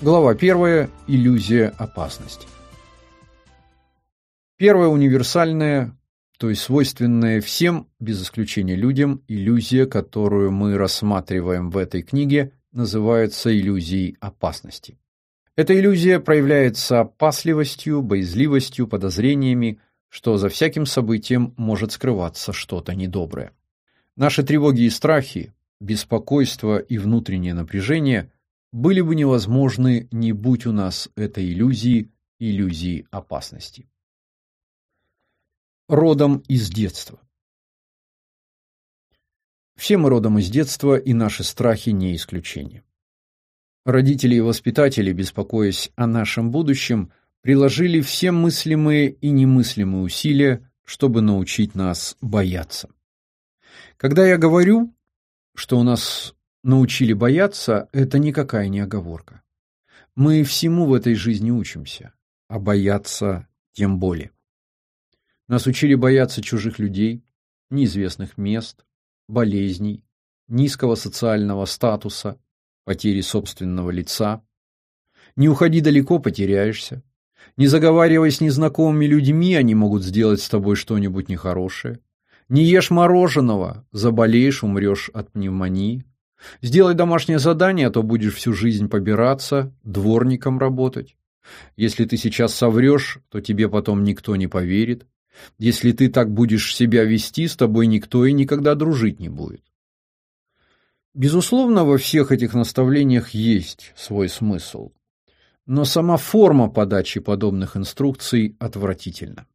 Глава 1. Иллюзия опасности. Первая универсальная, то есть свойственная всем, без исключения людям, иллюзия, которую мы рассматриваем в этой книге, называется иллюзией опасности. Эта иллюзия проявляется опасливостью, боязливостью, подозрениями, что за всяким событием может скрываться что-то недоброе. Наши тревоги и страхи, беспокойство и внутреннее напряжение были бы невозможны, не будь у нас этой иллюзии, иллюзии опасности. Родом из детства. Все мы родом из детства, и наши страхи не исключение. Родители и воспитатели, беспокоясь о нашем будущем, приложили все мыслимые и немыслимые усилия, чтобы научить нас бояться. Когда я говорю, что у нас научили бояться, это никакая не оговорка. Мы всему в этой жизни учимся, а бояться тем более. Нас учили бояться чужих людей, неизвестных мест, болезней, низкого социального статуса, потери собственного лица. Не уходи далеко, потеряешься. Не заговаривай с незнакомыми людьми, они могут сделать с тобой что-нибудь нехорошее. Не ешь мороженого, заболеешь, умрешь от пневмонии. Сделай домашнее задание, а то будешь всю жизнь побираться, дворником работать. Если ты сейчас соврешь, то тебе потом никто не поверит. Если ты так будешь себя вести, с тобой никто и никогда дружить не будет. Безусловно, во всех этих наставлениях есть свой смысл. Но сама форма подачи подобных инструкций отвратительна.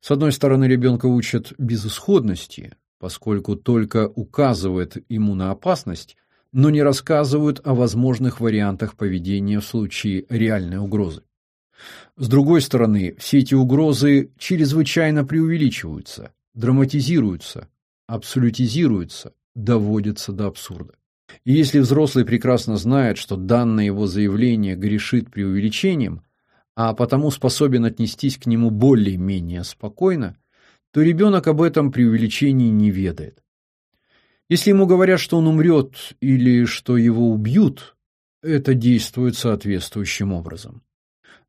С одной стороны, ребенка учат безысходности, поскольку только указывают ему на опасность, но не рассказывают о возможных вариантах поведения в случае реальной угрозы. С другой стороны, все эти угрозы чрезвычайно преувеличиваются, драматизируются, абсолютизируются, доводятся до абсурда. И если взрослый прекрасно знает, что данное его заявление грешит преувеличением, а потому способен отнестись к нему более-менее спокойно, то ребенок об этом преувеличении не ведает. Если ему говорят, что он умрет или что его убьют, это действует соответствующим образом.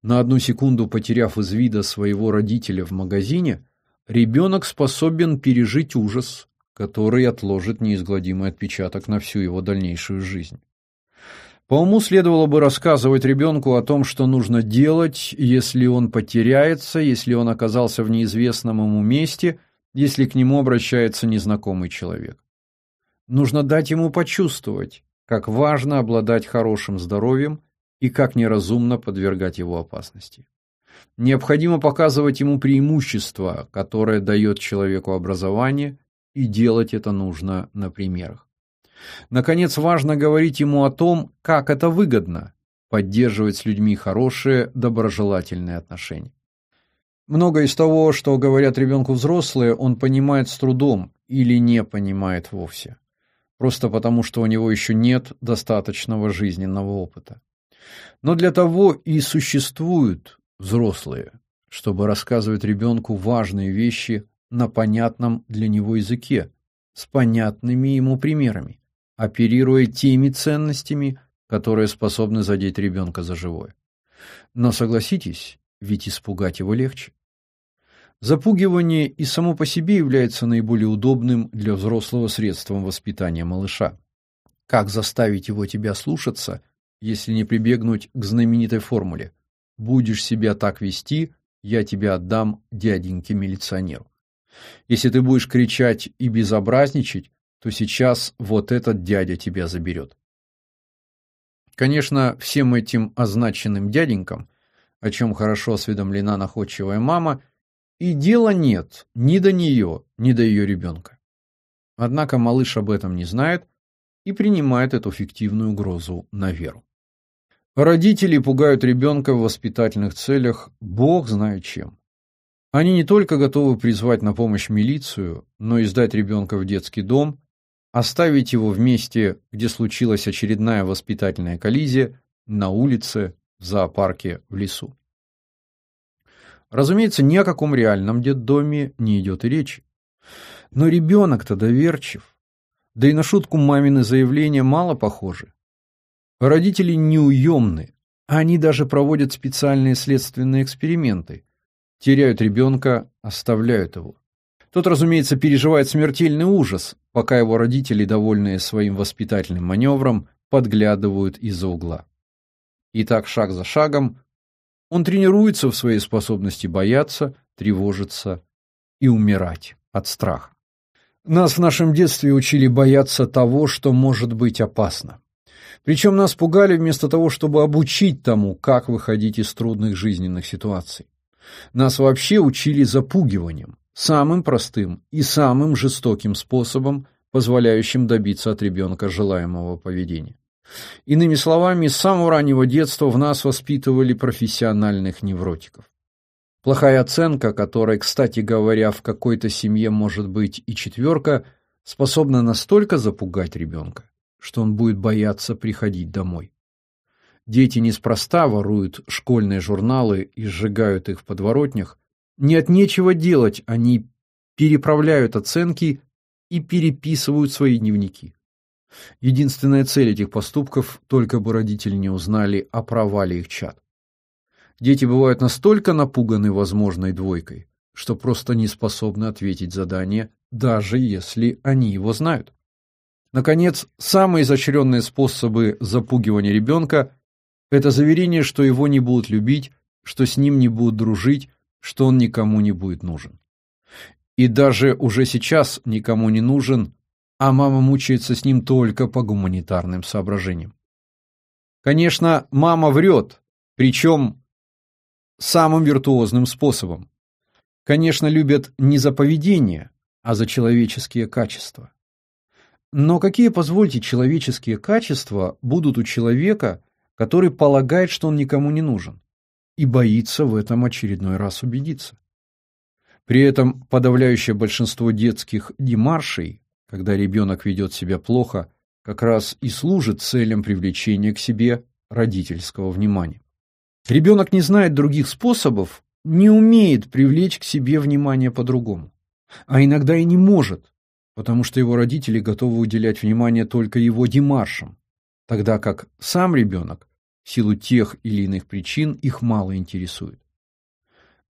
На одну секунду потеряв из вида своего родителя в магазине, ребенок способен пережить ужас, который отложит неизгладимый отпечаток на всю его дальнейшую жизнь. По уму следовало бы рассказывать ребенку о том, что нужно делать, если он потеряется, если он оказался в неизвестном ему месте, если к нему обращается незнакомый человек. Нужно дать ему почувствовать, как важно обладать хорошим здоровьем и как неразумно подвергать его опасности. Необходимо показывать ему преимущества, которое дает человеку образование, и делать это нужно на примерах. Наконец, важно говорить ему о том, как это выгодно поддерживать с людьми хорошие, доброжелательные отношения. Многое из того, что говорят ребенку взрослые, он понимает с трудом или не понимает вовсе. Просто потому, что у него еще нет достаточного жизненного опыта. Но для того и существуют взрослые, чтобы рассказывать ребенку важные вещи на понятном для него языке, с понятными ему примерами, оперируя теми ценностями, которые способны задеть ребенка за живое. Но согласитесь, ведь испугать его легче. Запугивание и само по себе является наиболее удобным для взрослого средством воспитания малыша. Как заставить его тебя слушаться – если не прибегнуть к знаменитой формуле «Будешь себя так вести, я тебя отдам дяденьке-милиционеру». Если ты будешь кричать и безобразничать, то сейчас вот этот дядя тебя заберет. Конечно, всем этим означенным дяденькам, о чем хорошо осведомлена находчивая мама, и дела нет ни до нее, ни до ее ребенка. Однако малыш об этом не знает и принимает эту фиктивную угрозу на веру. Родители пугают ребенка в воспитательных целях бог знает чем. Они не только готовы призвать на помощь милицию, но и сдать ребенка в детский дом, оставить его в месте, где случилась очередная воспитательная коллизия, на улице, в зоопарке, в лесу. Разумеется, ни о каком реальном детдоме не идет и речи. Но ребенок-то доверчив. Да и на шутку мамины заявления мало похожи. Родители неуемны, Они даже проводят специальные следственные эксперименты. Теряют ребенка, оставляют его. Тот, разумеется, переживает смертельный ужас, пока его родители, довольные своим воспитательным маневром, подглядывают из-за угла. И так шаг за шагом он тренируется в своей способности бояться, тревожиться и умирать от страха. Нас в нашем детстве учили бояться того, что может быть опасно. Причем нас пугали вместо того, чтобы обучить тому, как выходить из трудных жизненных ситуаций. Нас вообще учили запугиванием, самым простым и самым жестоким способом, позволяющим добиться от ребенка желаемого поведения. Иными словами, с самого раннего детства в нас воспитывали профессиональных невротиков. Плохая оценка, которой, кстати говоря, в какой-то семье может быть и четверка, способна настолько запугать ребенка, что он будет бояться приходить домой. Дети неспроста воруют школьные журналы и сжигают их в подворотнях. Не от нечего делать, они переправляют оценки и переписывают свои дневники. Единственная цель этих поступков – только бы родители не узнали о провале их чад. Дети бывают настолько напуганы возможной двойкой, что просто не способны ответить задание, даже если они его знают. Наконец, самые изощренные способы запугивания ребенка – это заверение, что его не будут любить, что с ним не будут дружить, что он никому не будет нужен. И даже уже сейчас никому не нужен, а мама мучается с ним только по гуманитарным соображениям. Конечно, мама врет, причем самым виртуозным способом. Конечно, любят не за поведение, а за человеческие качества. Но какие, позвольте, человеческие качества будут у человека, который полагает, что он никому не нужен, и боится в этом очередной раз убедиться? При этом подавляющее большинство детских демаршей, когда ребенок ведет себя плохо, как раз и служит целям привлечения к себе родительского внимания. Ребенок не знает других способов, не умеет привлечь к себе внимание по-другому. А иногда и не может, потому что его родители готовы уделять внимание только его демаршам, тогда как сам ребенок, в силу тех или иных причин, их мало интересует.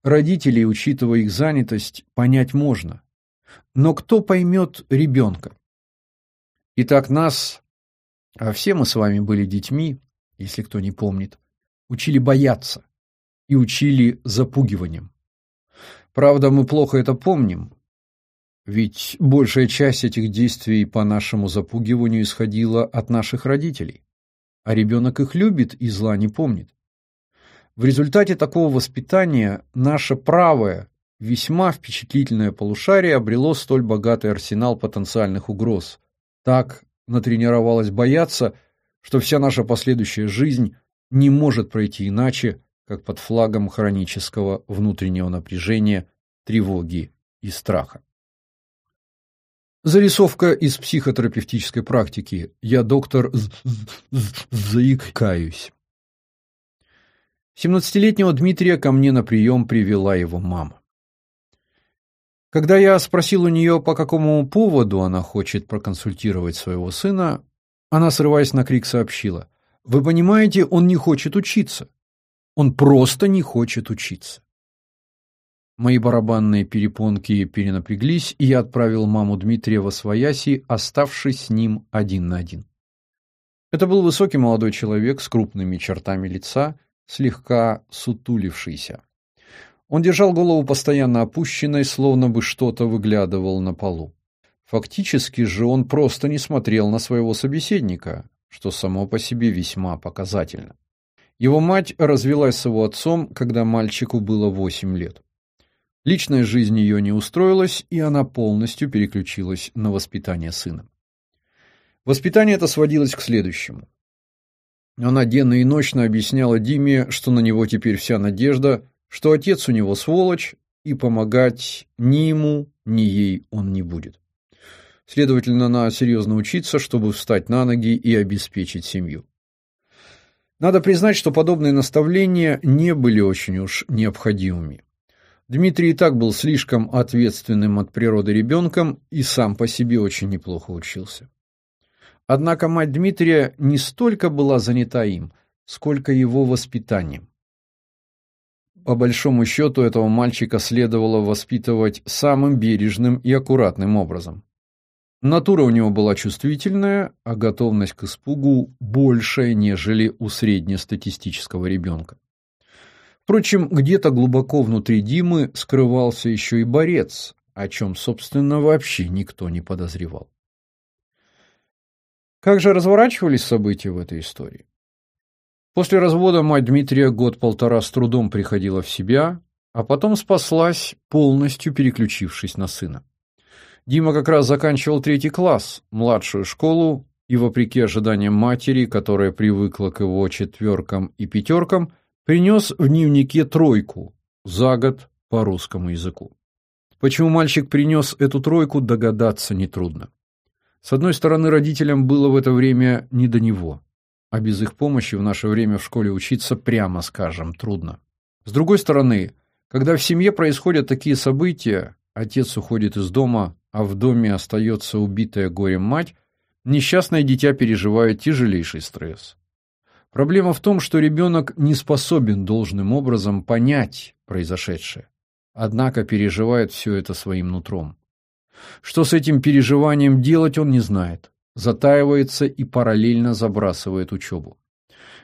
Родителей, учитывая их занятость, понять можно. Но кто поймет ребенка? Итак, нас, а все мы с вами были детьми, если кто не помнит, учили бояться и учили запугиванием. Правда, мы плохо это помним, ведь большая часть этих действий по нашему запугиванию исходила от наших родителей, а ребенок их любит и зла не помнит. В результате такого воспитания наше правое, весьма впечатлительное полушарие обрело столь богатый арсенал потенциальных угроз. Так натренировалось бояться, что вся наша последующая жизнь не может пройти иначе, как под флагом хронического внутреннего напряжения, тревоги и страха. Зарисовка из психотерапевтической практики. Я доктор заикаюсь. Семнадцатилетнего Дмитрия ко мне на прием привела его мама. Когда я спросил у нее, по какому поводу она хочет проконсультировать своего сына, она, срываясь на крик, сообщила. Вы понимаете, он не хочет учиться. Он просто не хочет учиться. Мои барабанные перепонки перенапряглись, и я отправил маму Дмитрия во свояси, оставшись с ним один на один. Это был высокий молодой человек с крупными чертами лица, слегка сутулившийся. Он держал голову постоянно опущенной, словно бы что-то выглядывал на полу. Фактически же он просто не смотрел на своего собеседника, что само по себе весьма показательно. Его мать развелась с его отцом, когда мальчику было 8 лет. Личная жизнь ее не устроилась, и она полностью переключилась на воспитание сына. Воспитание это сводилось к следующему. Она денно и ночно объясняла Диме, что на него теперь вся надежда, что отец у него сволочь, и помогать ни ему, ни ей он не будет. Следовательно, надо серьезно учиться, чтобы встать на ноги и обеспечить семью. Надо признать, что подобные наставления не были очень уж необходимыми. Дмитрий и так был слишком ответственным от природы ребенком и сам по себе очень неплохо учился. Однако мать Дмитрия не столько была занята им, сколько его воспитанием. По большому счету этого мальчика следовало воспитывать самым бережным и аккуратным образом. Натура у него была чувствительная, а готовность к испугу большая, нежели у среднестатистического ребенка. Впрочем, где-то глубоко внутри Димы скрывался еще и борец, о чем, собственно, вообще никто не подозревал. Как же разворачивались события в этой истории? После развода мать Дмитрия год-полтора с трудом приходила в себя, а потом спаслась, полностью переключившись на сына. Дима как раз заканчивал третий класс, младшую школу, и, вопреки ожиданиям матери, которая привыкла к его четверкам и пятеркам, принес в дневнике тройку за год по русскому языку. Почему мальчик принес эту тройку, догадаться нетрудно. С одной стороны, родителям было в это время не до него, а без их помощи в наше время в школе учиться, прямо скажем, трудно. С другой стороны, когда в семье происходят такие события, отец уходит из дома, а в доме остается убитая горем мать, несчастное дитя переживает тяжелейший стресс. Проблема в том, что ребенок не способен должным образом понять произошедшее, однако переживает все это своим нутром. Что с этим переживанием делать, он не знает. Затаивается и параллельно забрасывает учебу.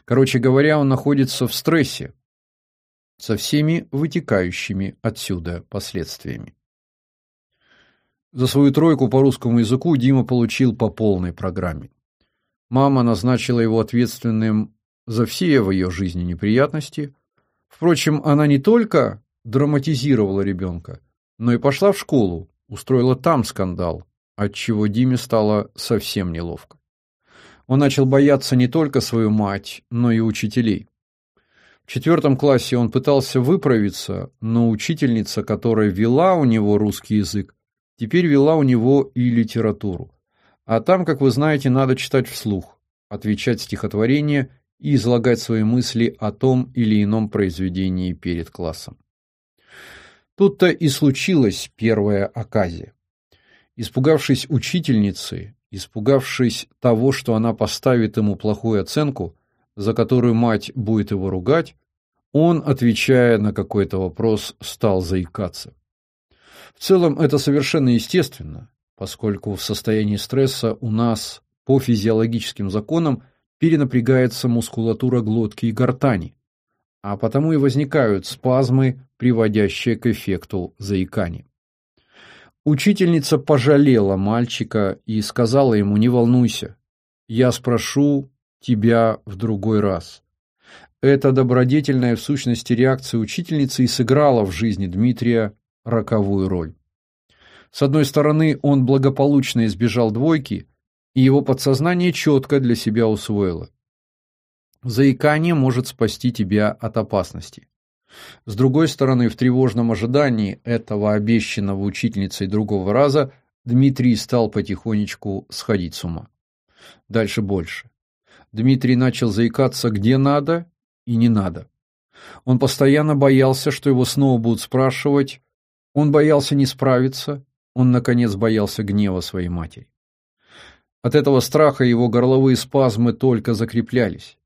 Короче говоря, он находится в стрессе со всеми вытекающими отсюда последствиями. За свою тройку по русскому языку Дима получил по полной программе. Мама назначила его ответственным за все в ее жизни неприятности. Впрочем, она не только драматизировала ребенка, но и пошла в школу, устроила там скандал, отчего Диме стало совсем неловко. Он начал бояться не только свою мать, но и учителей. В четвертом классе он пытался выправиться, но учительница, которая вела у него русский язык, Теперь вела у него и литературу. А там, как вы знаете, надо читать вслух, отвечать стихотворения и излагать свои мысли о том или ином произведении перед классом. Тут-то и случилась первая оказия. Испугавшись учительницы, испугавшись того, что она поставит ему плохую оценку, за которую мать будет его ругать, он, отвечая на какой-то вопрос, стал заикаться. В целом это совершенно естественно, поскольку в состоянии стресса у нас по физиологическим законам перенапрягается мускулатура глотки и гортани, а потому и возникают спазмы, приводящие к эффекту заикания. Учительница пожалела мальчика и сказала ему: "Не волнуйся, я спрошу тебя в другой раз". Эта добродетельная в сущности реакция учительницы и сыграла в жизни Дмитрия роковую роль. С одной стороны, он благополучно избежал двойки, и его подсознание четко для себя усвоило. Заикание может спасти тебя от опасности. С другой стороны, в тревожном ожидании этого обещанного учительницей другого раза Дмитрий стал потихонечку сходить с ума. Дальше больше. Дмитрий начал заикаться где надо и не надо. Он постоянно боялся, что его снова будут спрашивать, он боялся не справиться, он, наконец, боялся гнева своей матери. От этого страха его горловые спазмы только закреплялись.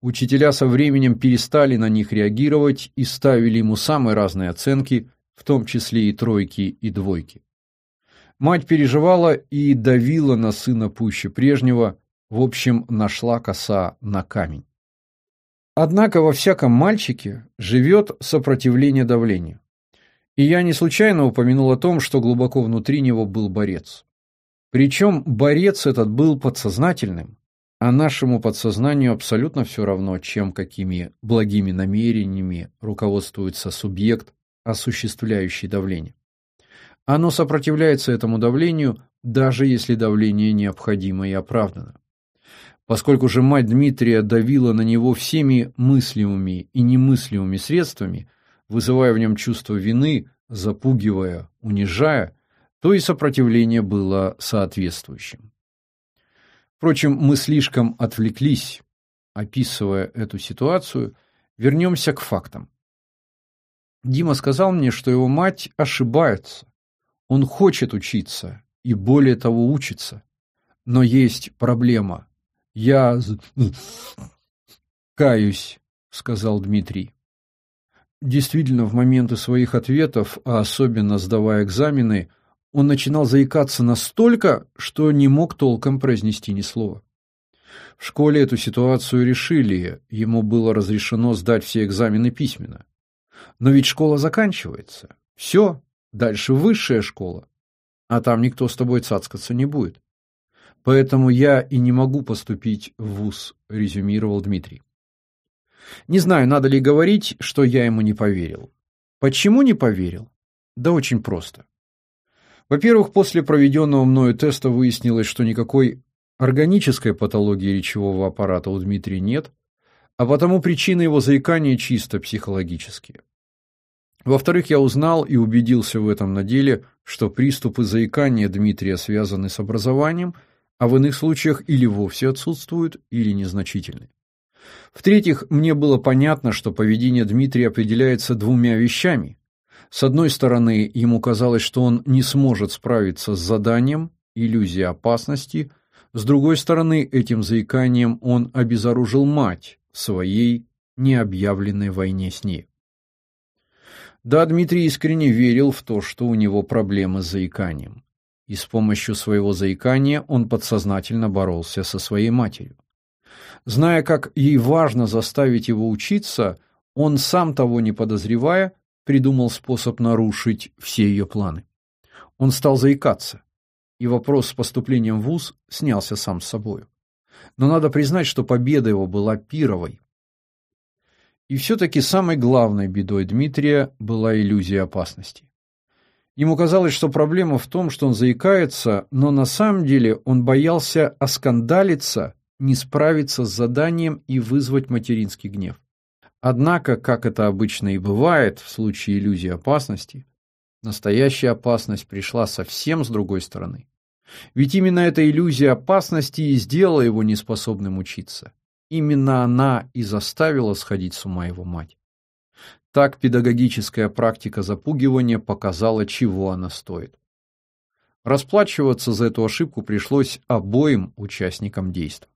Учителя со временем перестали на них реагировать и ставили ему самые разные оценки, в том числе и тройки и двойки. Мать переживала и давила на сына пуще прежнего, в общем, нашла коса на камень. Однако во всяком мальчике живет сопротивление давлению. И я не случайно упомянул о том, что глубоко внутри него был борец. Причем борец этот был подсознательным, а нашему подсознанию абсолютно все равно, чем какими благими намерениями руководствуется субъект, осуществляющий давление. Оно сопротивляется этому давлению, даже если давление необходимо и оправдано. Поскольку же мать Дмитрия давила на него всеми мыслимыми и немыслимыми средствами – вызывая в нем чувство вины, запугивая, унижая, то и сопротивление было соответствующим. Впрочем, мы слишком отвлеклись, описывая эту ситуацию, вернемся к фактам. Дима сказал мне, что его мать ошибается. Он хочет учиться и более того учится. Но есть проблема. Я «Каюсь», — сказал Дмитрий. Действительно, в моменты своих ответов, а особенно сдавая экзамены, он начинал заикаться настолько, что не мог толком произнести ни слова. В школе эту ситуацию решили, ему было разрешено сдать все экзамены письменно. Но ведь школа заканчивается. Все, дальше высшая школа. А там никто с тобой цацкаться не будет. Поэтому я и не могу поступить в вуз, резюмировал Дмитрий. Не знаю, надо ли говорить, что я ему не поверил. Почему не поверил? Да очень просто. Во-первых, после проведенного мною теста выяснилось, что никакой органической патологии речевого аппарата у Дмитрия нет, а потому причины его заикания чисто психологические. Во-вторых, я узнал и убедился в этом на деле, что приступы заикания Дмитрия связаны с образованием, а в иных случаях или вовсе отсутствуют, или незначительны. В-третьих, мне было понятно, что поведение Дмитрия определяется двумя вещами. С одной стороны, ему казалось, что он не сможет справиться с заданием, иллюзия опасности, с другой стороны, этим заиканием он обезоружил мать своей необъявленной войне с ней. Да, Дмитрий искренне верил в то, что у него проблемы с заиканием. И с помощью своего заикания он подсознательно боролся со своей матерью. Зная, как ей важно заставить его учиться, он, сам того не подозревая, придумал способ нарушить все ее планы. Он стал заикаться, и вопрос с поступлением в ВУЗ снялся сам с собою. Но надо признать, что победа его была пировой. И все-таки самой главной бедой Дмитрия была иллюзия опасности. Ему казалось, что проблема в том, что он заикается, но на самом деле он боялся оскандалиться не справиться с заданием и вызвать материнский гнев. Однако, как это обычно и бывает в случае иллюзии опасности, настоящая опасность пришла совсем с другой стороны. Ведь именно эта иллюзия опасности и сделала его неспособным учиться. Именно она и заставила сходить с ума его мать. Так педагогическая практика запугивания показала, чего она стоит. Расплачиваться за эту ошибку пришлось обоим участникам действия.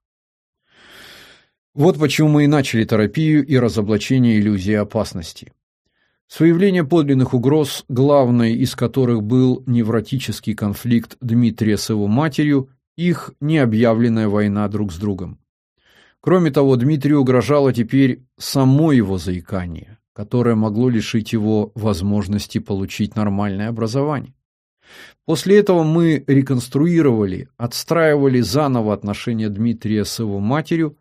Вот почему мы и начали терапию и разоблачение иллюзии опасности. С выявления подлинных угроз, главной из которых был невротический конфликт Дмитрия с его матерью, их необъявленная война друг с другом. Кроме того, Дмитрию угрожало теперь само его заикание, которое могло лишить его возможности получить нормальное образование. После этого мы реконструировали, отстраивали заново отношения Дмитрия с его матерью,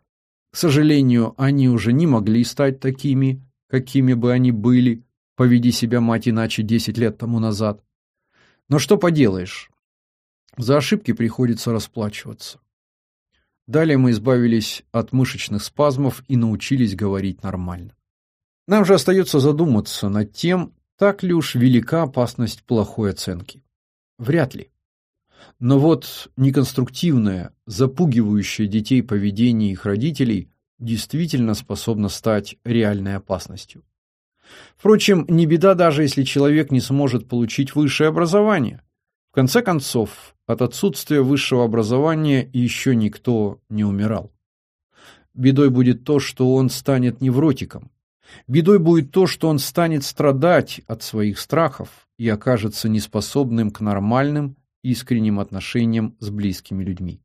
к сожалению, они уже не могли стать такими, какими бы они были, поведи себя мать иначе десять лет тому назад. Но что поделаешь, за ошибки приходится расплачиваться. Далее мы избавились от мышечных спазмов и научились говорить нормально. Нам же остается задуматься над тем, так ли уж велика опасность плохой оценки. Вряд ли. Но вот неконструктивное, запугивающее детей поведение их родителей действительно способно стать реальной опасностью. Впрочем, не беда даже, если человек не сможет получить высшее образование. В конце концов, от отсутствия высшего образования еще никто не умирал. Бедой будет то, что он станет невротиком. Бедой будет то, что он станет страдать от своих страхов и окажется неспособным к нормальным, искренним отношениям с близкими людьми.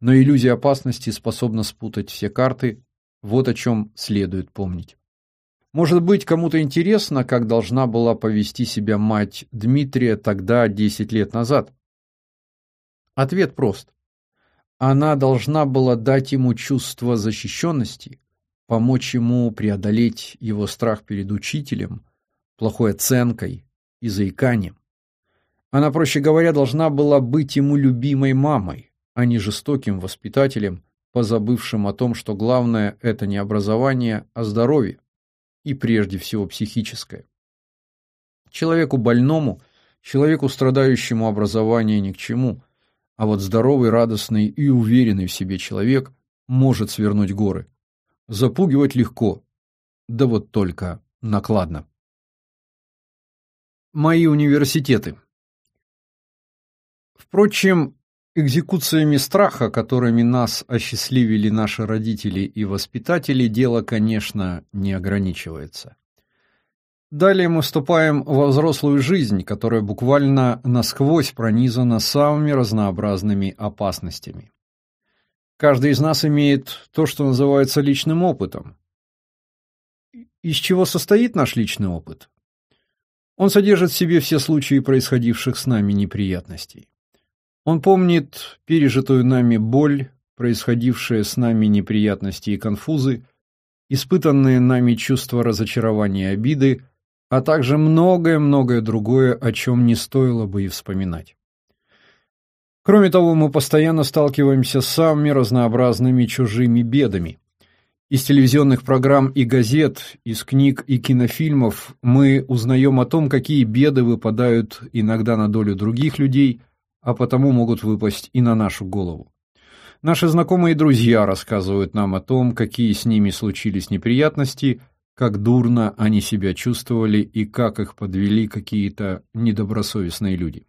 Но иллюзия опасности способна спутать все карты, вот о чем следует помнить. Может быть, кому-то интересно, как должна была повести себя мать Дмитрия тогда, 10 лет назад? Ответ прост. Она должна была дать ему чувство защищенности, помочь ему преодолеть его страх перед учителем, плохой оценкой и заиканием. Она, проще говоря, должна была быть ему любимой мамой, а не жестоким воспитателем, позабывшим о том, что главное это не образование, а здоровье, и прежде всего психическое. Человеку больному, человеку страдающему образование ни к чему, а вот здоровый, радостный и уверенный в себе человек может свернуть горы. Запугивать легко, да вот только накладно. Мои университеты Впрочем, Экзекуциями страха, которыми нас осчастливили наши родители и воспитатели, дело, конечно, не ограничивается. Далее мы вступаем во взрослую жизнь, которая буквально насквозь пронизана самыми разнообразными опасностями. Каждый из нас имеет то, что называется личным опытом. Из чего состоит наш личный опыт? Он содержит в себе все случаи происходивших с нами неприятностей. Он помнит пережитую нами боль, происходившие с нами неприятности и конфузы, испытанные нами чувства разочарования и обиды, а также многое-многое другое, о чем не стоило бы и вспоминать. Кроме того, мы постоянно сталкиваемся с самыми разнообразными чужими бедами. Из телевизионных программ и газет, из книг и кинофильмов мы узнаем о том, какие беды выпадают иногда на долю других людей – а потому могут выпасть и на нашу голову. Наши знакомые и друзья рассказывают нам о том, какие с ними случились неприятности, как дурно они себя чувствовали и как их подвели какие-то недобросовестные люди.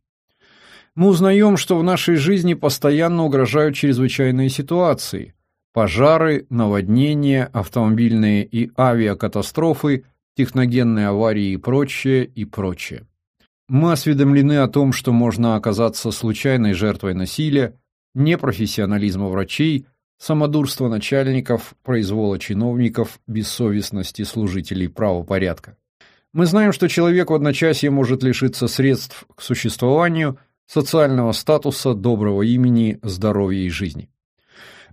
Мы узнаем, что в нашей жизни постоянно угрожают чрезвычайные ситуации – пожары, наводнения, автомобильные и авиакатастрофы, техногенные аварии и прочее, и прочее. Мы осведомлены о том, что можно оказаться случайной жертвой насилия, непрофессионализма врачей, самодурства начальников, произвола чиновников, бессовестности служителей правопорядка. Мы знаем, что человек в одночасье может лишиться средств к существованию, социального статуса, доброго имени, здоровья и жизни.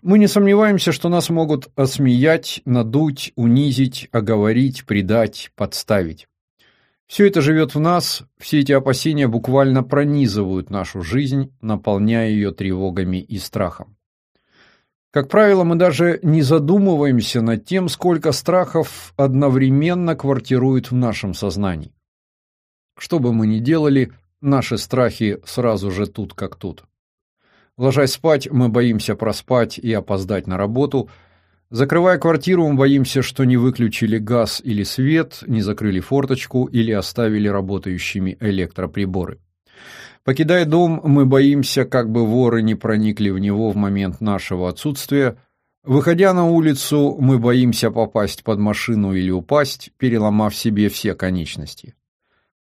Мы не сомневаемся, что нас могут осмеять, надуть, унизить, оговорить, предать, подставить. Все это живет в нас, все эти опасения буквально пронизывают нашу жизнь, наполняя ее тревогами и страхом. Как правило, мы даже не задумываемся над тем, сколько страхов одновременно квартирует в нашем сознании. Что бы мы ни делали, наши страхи сразу же тут как тут. Ложась спать, мы боимся проспать и опоздать на работу – Закрывая квартиру, мы боимся, что не выключили газ или свет, не закрыли форточку или оставили работающими электроприборы. Покидая дом, мы боимся, как бы воры не проникли в него в момент нашего отсутствия. Выходя на улицу, мы боимся попасть под машину или упасть, переломав себе все конечности.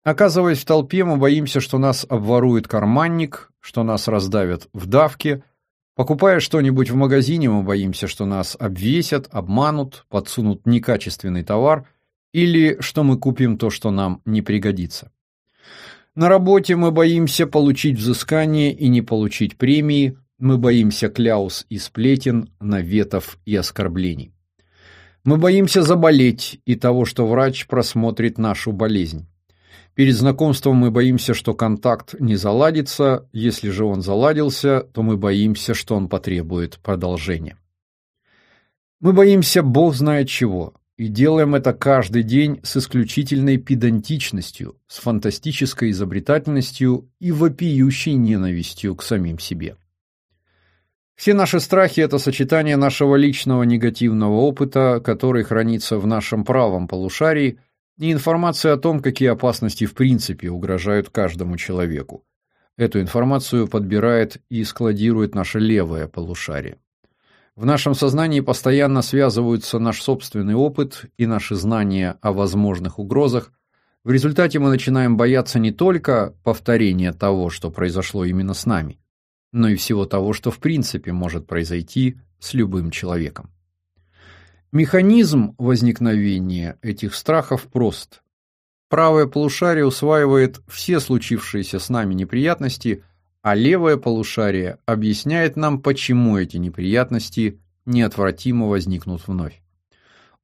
Оказываясь в толпе, мы боимся, что нас обворует карманник, что нас раздавят в давке – Покупая что-нибудь в магазине, мы боимся, что нас обвесят, обманут, подсунут некачественный товар или что мы купим то, что нам не пригодится. На работе мы боимся получить взыскание и не получить премии, мы боимся кляус и сплетен, наветов и оскорблений. Мы боимся заболеть и того, что врач просмотрит нашу болезнь. Перед знакомством мы боимся, что контакт не заладится, если же он заладился, то мы боимся, что он потребует продолжения. Мы боимся бог знает чего, и делаем это каждый день с исключительной педантичностью, с фантастической изобретательностью и вопиющей ненавистью к самим себе. Все наши страхи – это сочетание нашего личного негативного опыта, который хранится в нашем правом полушарии – и информация о том, какие опасности в принципе угрожают каждому человеку. Эту информацию подбирает и складирует наше левое полушарие. В нашем сознании постоянно связываются наш собственный опыт и наши знания о возможных угрозах. В результате мы начинаем бояться не только повторения того, что произошло именно с нами, но и всего того, что в принципе может произойти с любым человеком. Механизм возникновения этих страхов прост. Правое полушарие усваивает все случившиеся с нами неприятности, а левое полушарие объясняет нам, почему эти неприятности неотвратимо возникнут вновь.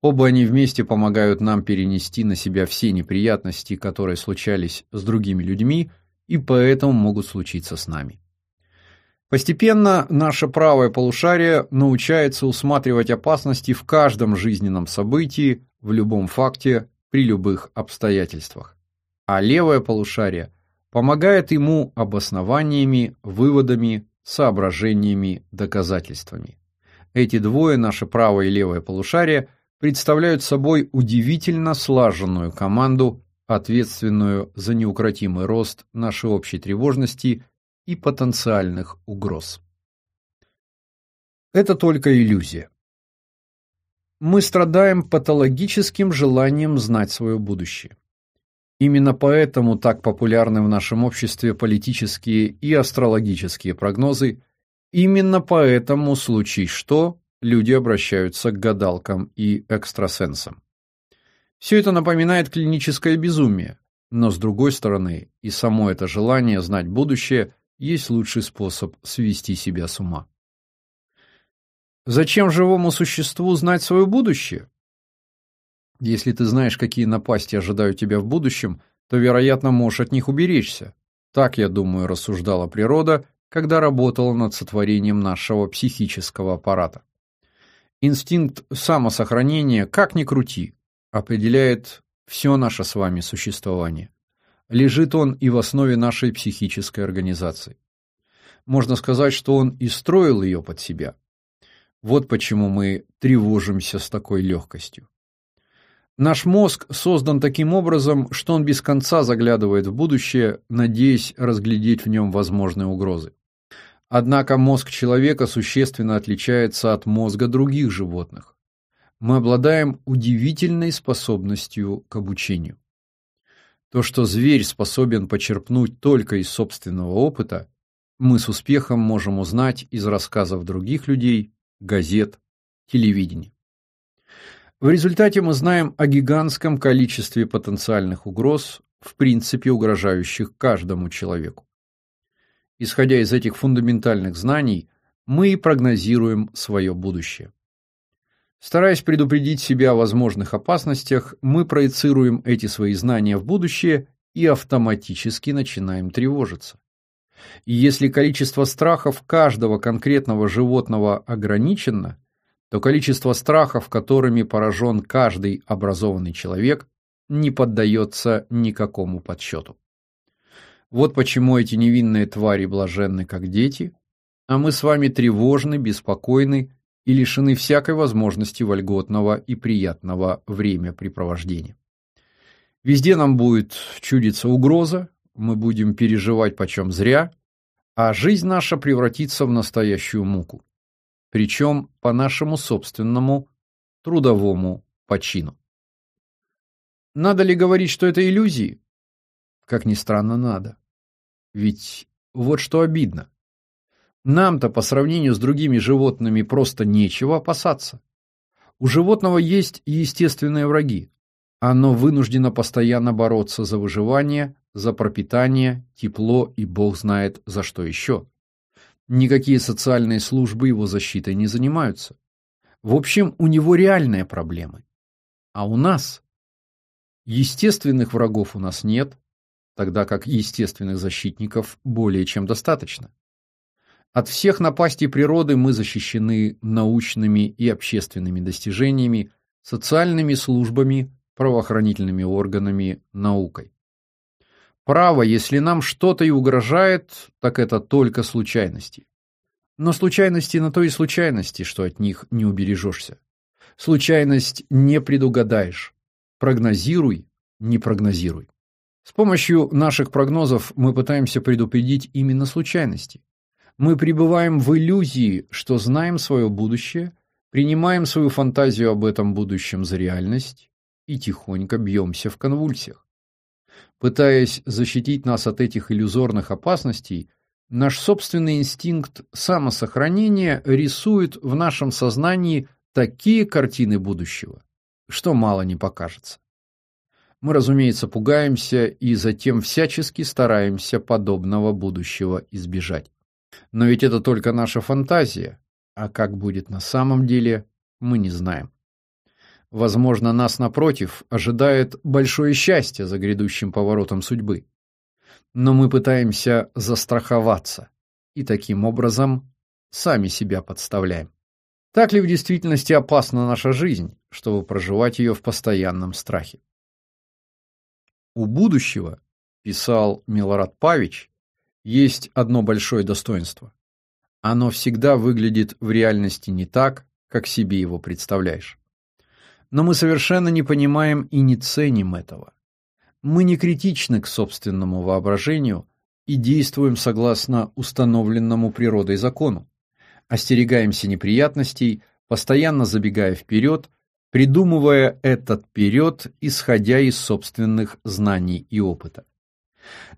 Оба они вместе помогают нам перенести на себя все неприятности, которые случались с другими людьми и поэтому могут случиться с нами. Постепенно наше правое полушарие научается усматривать опасности в каждом жизненном событии, в любом факте, при любых обстоятельствах. А левое полушарие помогает ему обоснованиями, выводами, соображениями, доказательствами. Эти двое, наше правое и левое полушарие, представляют собой удивительно слаженную команду, ответственную за неукротимый рост нашей общей тревожности и потенциальных угроз. Это только иллюзия. Мы страдаем патологическим желанием знать свое будущее. Именно поэтому так популярны в нашем обществе политические и астрологические прогнозы, именно поэтому случай что люди обращаются к гадалкам и экстрасенсам. Все это напоминает клиническое безумие, но с другой стороны, и само это желание знать будущее есть лучший способ свести себя с ума. Зачем живому существу знать свое будущее? Если ты знаешь, какие напасти ожидают тебя в будущем, то, вероятно, можешь от них уберечься. Так, я думаю, рассуждала природа, когда работала над сотворением нашего психического аппарата. Инстинкт самосохранения, как ни крути, определяет все наше с вами существование. Лежит он и в основе нашей психической организации. Можно сказать, что он и строил ее под себя. Вот почему мы тревожимся с такой легкостью. Наш мозг создан таким образом, что он без конца заглядывает в будущее, надеясь разглядеть в нем возможные угрозы. Однако мозг человека существенно отличается от мозга других животных. Мы обладаем удивительной способностью к обучению. То, что зверь способен почерпнуть только из собственного опыта, мы с успехом можем узнать из рассказов других людей, газет, телевидения. В результате мы знаем о гигантском количестве потенциальных угроз, в принципе угрожающих каждому человеку. Исходя из этих фундаментальных знаний, мы и прогнозируем свое будущее. Стараясь предупредить себя о возможных опасностях, мы проецируем эти свои знания в будущее и автоматически начинаем тревожиться. И если количество страхов каждого конкретного животного ограничено, то количество страхов, которыми поражен каждый образованный человек, не поддается никакому подсчету. Вот почему эти невинные твари блаженны, как дети, а мы с вами тревожны, беспокойны и лишены всякой возможности вольготного и приятного времяпрепровождения. Везде нам будет чудиться угроза, мы будем переживать почем зря, а жизнь наша превратится в настоящую муку причем по нашему собственному трудовому почину. Надо ли говорить, что это иллюзии? Как ни странно, надо. Ведь вот что обидно. Нам-то по сравнению с другими животными просто нечего опасаться. У животного есть естественные враги. Оно вынуждено постоянно бороться за выживание, за пропитание, тепло и бог знает за что еще. Никакие социальные службы его защитой не занимаются. В общем, у него реальные проблемы. А у нас? Естественных врагов у нас нет, тогда как естественных защитников более чем достаточно. От всех напастей природы мы защищены научными и общественными достижениями, социальными службами, правоохранительными органами, наукой. Право, если нам что-то и угрожает, так это только случайности. Но случайности на то и случайности, что от них не убережешься. Случайность не предугадаешь. Прогнозируй, не прогнозируй. С помощью наших прогнозов мы пытаемся предупредить именно случайности. Мы пребываем в иллюзии, что знаем свое будущее, принимаем свою фантазию об этом будущем за реальность и тихонько бьемся в конвульсиях. Пытаясь защитить нас от этих иллюзорных опасностей, наш собственный инстинкт самосохранения рисует в нашем сознании такие картины будущего, что мало не покажется. Мы, разумеется, пугаемся и затем всячески стараемся подобного будущего избежать. Но ведь это только наша фантазия, а как будет на самом деле, мы не знаем. Возможно, нас, напротив, ожидает большое счастье за грядущим поворотом судьбы. Но мы пытаемся застраховаться и таким образом сами себя подставляем. Так ли в действительности опасна наша жизнь, чтобы проживать ее в постоянном страхе? У будущего, писал Милорад Павич, есть одно большое достоинство. Оно всегда выглядит в реальности не так, как себе его представляешь. Но мы совершенно не понимаем и не ценим этого. Мы не критичны к собственному воображению, и действуем согласно установленному природой закону. Остерегаемся неприятностей, постоянно забегая вперед, придумывая этот вперед, исходя из собственных знаний и опыта.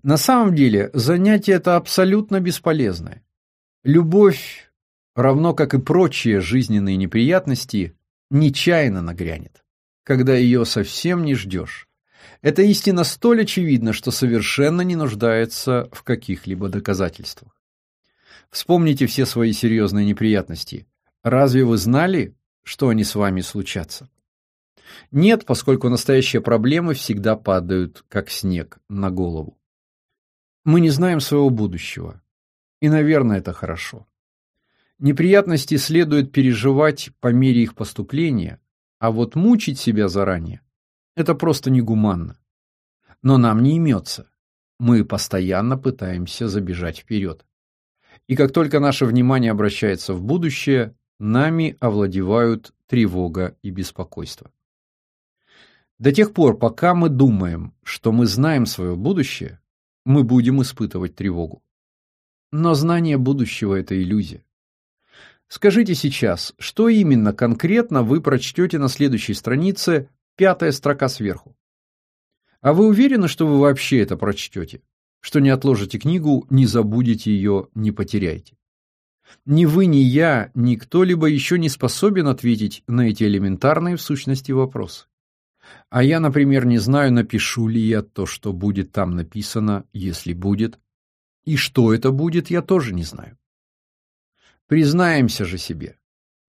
На самом деле, занятие это абсолютно бесполезное. Любовь, равно как и прочие жизненные неприятности, нечаянно нагрянет, когда ее совсем не ждешь. Эта истина столь очевидна, что совершенно не нуждается в каких-либо доказательствах. Вспомните все свои серьезные неприятности. Разве вы знали, что они с вами случатся? Нет, поскольку настоящие проблемы всегда падают, как снег, на голову. Мы не знаем своего будущего. И, наверное, это хорошо. Неприятности следует переживать по мере их поступления, а вот мучить себя заранее – это просто негуманно. Но нам не имется. Мы постоянно пытаемся забежать вперед. И как только наше внимание обращается в будущее, нами овладевают тревога и беспокойство. До тех пор, пока мы думаем, что мы знаем свое будущее, мы будем испытывать тревогу. Но знание будущего – это иллюзия. Скажите сейчас, что именно конкретно вы прочтете на следующей странице, пятая строка сверху? А вы уверены, что вы вообще это прочтете? Что не отложите книгу, не забудете ее, не потеряете? Ни вы, ни я, ни кто-либо еще не способен ответить на эти элементарные в сущности вопросы. А я, например, не знаю, напишу ли я то, что будет там написано, если будет. И что это будет, я тоже не знаю. Признаемся же себе.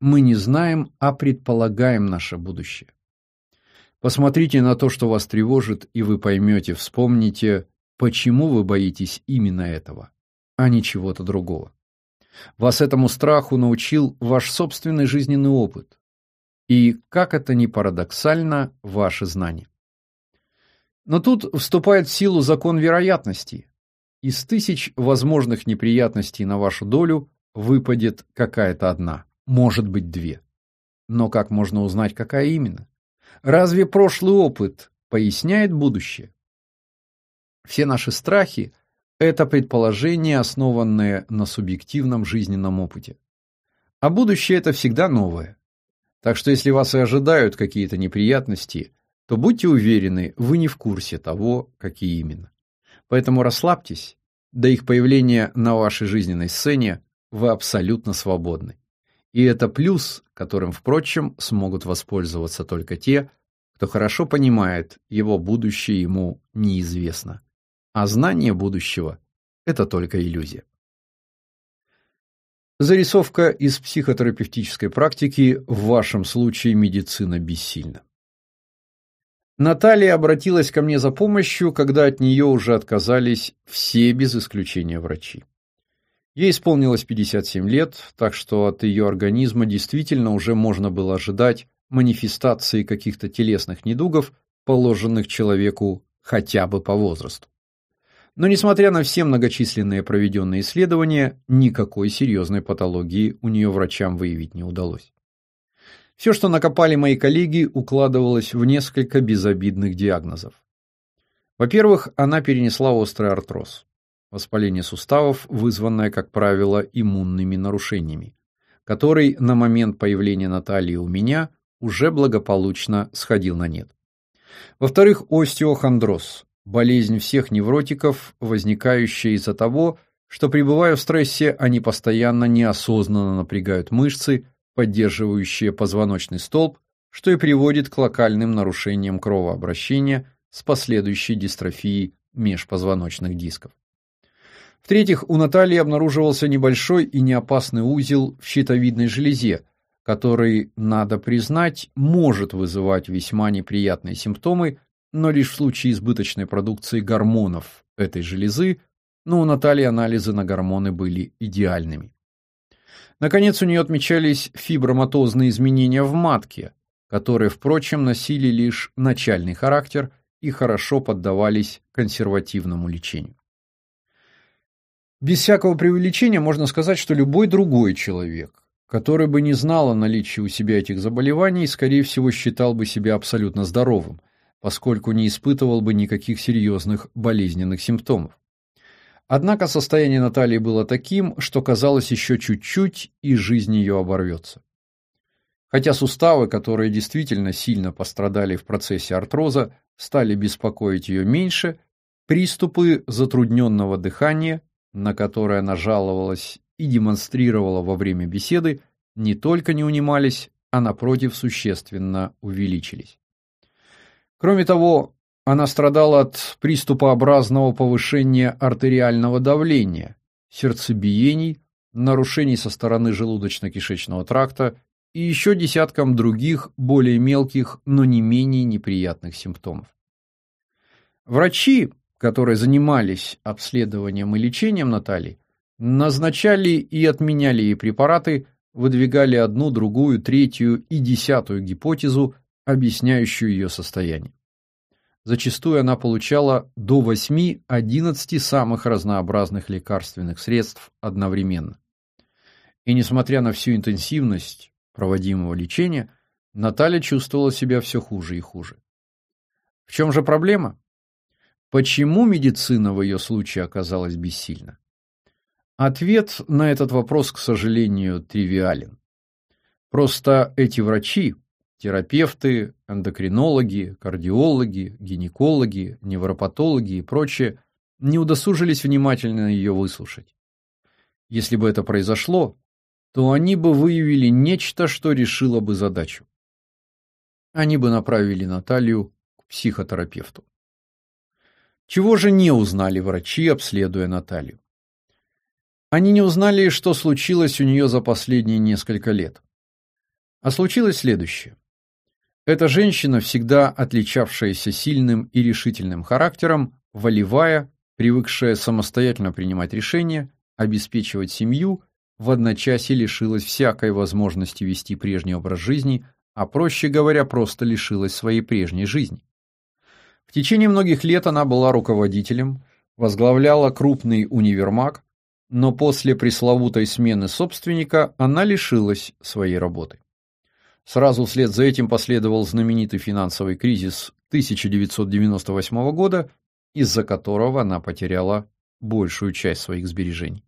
Мы не знаем, а предполагаем наше будущее. Посмотрите на то, что вас тревожит, и вы поймете, вспомните, почему вы боитесь именно этого, а не чего-то другого. Вас этому страху научил ваш собственный жизненный опыт, и, как это ни парадоксально, ваши знания. Но тут вступает в силу закон вероятности. Из тысяч возможных неприятностей на вашу долю выпадет какая-то одна, может быть две. Но как можно узнать, какая именно? Разве прошлый опыт поясняет будущее? Все наши страхи – это предположения, основанные на субъективном жизненном опыте. А будущее – это всегда новое. Так что если вас и ожидают какие-то неприятности, то будьте уверены, вы не в курсе того, какие именно. Поэтому расслабьтесь, до их появления на вашей жизненной сцене вы абсолютно свободны. И это плюс, которым, впрочем, смогут воспользоваться только те, кто хорошо понимает, его будущее ему неизвестно. А знание будущего – это только иллюзия. Зарисовка из психотерапевтической практики в вашем случае медицина бессильна. Наталья обратилась ко мне за помощью, когда от нее уже отказались все без исключения врачи. Ей исполнилось 57 лет, так что от ее организма действительно уже можно было ожидать манифестации каких-то телесных недугов, положенных человеку хотя бы по возрасту. Но несмотря на все многочисленные проведенные исследования, никакой серьезной патологии у нее врачам выявить не удалось. Все, что накопали мои коллеги, укладывалось в несколько безобидных диагнозов. Во-первых, она перенесла острый артроз. Воспаление суставов, вызванное, как правило, иммунными нарушениями, который на момент появления Натальи у меня уже благополучно сходил на нет. Во-вторых, остеохондроз, Болезнь всех невротиков, возникающая из-за того, что пребывая в стрессе, они постоянно неосознанно напрягают мышцы, поддерживающие позвоночный столб, что и приводит к локальным нарушениям кровообращения с последующей дистрофией межпозвоночных дисков. В-третьих, у Натальи обнаруживался небольшой и неопасный узел в щитовидной железе, который, надо признать, может вызывать весьма неприятные симптомы но лишь в случае избыточной продукции гормонов этой железы, но у Натальи анализы на гормоны были идеальными. Наконец, у нее отмечались фиброматозные изменения в матке, которые, впрочем, носили лишь начальный характер и хорошо поддавались консервативному лечению. Без всякого преувеличения можно сказать, что любой другой человек, который бы не знал о наличии у себя этих заболеваний, скорее всего, считал бы себя абсолютно здоровым, поскольку не испытывал бы никаких серьезных болезненных симптомов. Однако состояние Натальи было таким, что казалось еще чуть-чуть, и жизнь ее оборвется. Хотя суставы, которые действительно сильно пострадали в процессе артроза, стали беспокоить ее меньше, приступы затрудненного дыхания, на которые она жаловалась и демонстрировала во время беседы, не только не унимались, а напротив существенно увеличились. Кроме того, она страдала от приступообразного повышения артериального давления, сердцебиений, нарушений со стороны желудочно-кишечного тракта и еще десятком других более мелких, но не менее неприятных симптомов. Врачи, которые занимались обследованием и лечением Натальи, назначали и отменяли ей препараты, выдвигали одну, другую, третью и десятую гипотезу, объясняющую ее состояние. Зачастую она получала до 8-11 самых разнообразных лекарственных средств одновременно. И несмотря на всю интенсивность проводимого лечения, Наталья чувствовала себя все хуже и хуже. В чем же проблема? Почему медицина в ее случае оказалась бессильна? Ответ на этот вопрос, к сожалению, тривиален. Просто эти врачи, терапевты, эндокринологи, кардиологи, гинекологи, невропатологи и прочие не удосужились внимательно ее выслушать. Если бы это произошло, то они бы выявили нечто, что решило бы задачу. Они бы направили Наталью к психотерапевту. Чего же не узнали врачи, обследуя Наталью? Они не узнали, что случилось у нее за последние несколько лет. А случилось следующее. Эта женщина, всегда отличавшаяся сильным и решительным характером, волевая, привыкшая самостоятельно принимать решения, обеспечивать семью, в одночасье лишилась всякой возможности вести прежний образ жизни, а проще говоря, просто лишилась своей прежней жизни. В течение многих лет она была руководителем, возглавляла крупный универмаг, но после пресловутой смены собственника она лишилась своей работы. Сразу вслед за этим последовал знаменитый финансовый кризис 1998 года, из-за которого она потеряла большую часть своих сбережений.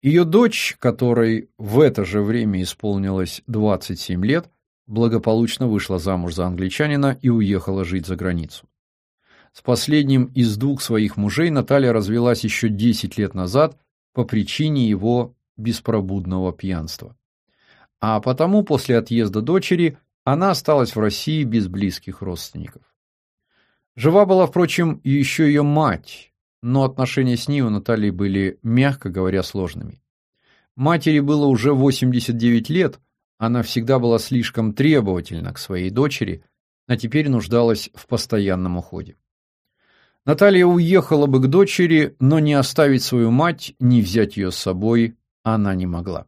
Ее дочь, которой в это же время исполнилось 27 лет, благополучно вышла замуж за англичанина и уехала жить за границу. С последним из двух своих мужей Наталья развелась еще 10 лет назад по причине его беспробудного пьянства а потому после отъезда дочери она осталась в России без близких родственников. Жива была, впрочем, и еще ее мать, но отношения с ней у Натальи были, мягко говоря, сложными. Матери было уже 89 лет, она всегда была слишком требовательна к своей дочери, а теперь нуждалась в постоянном уходе. Наталья уехала бы к дочери, но не оставить свою мать, не взять ее с собой она не могла.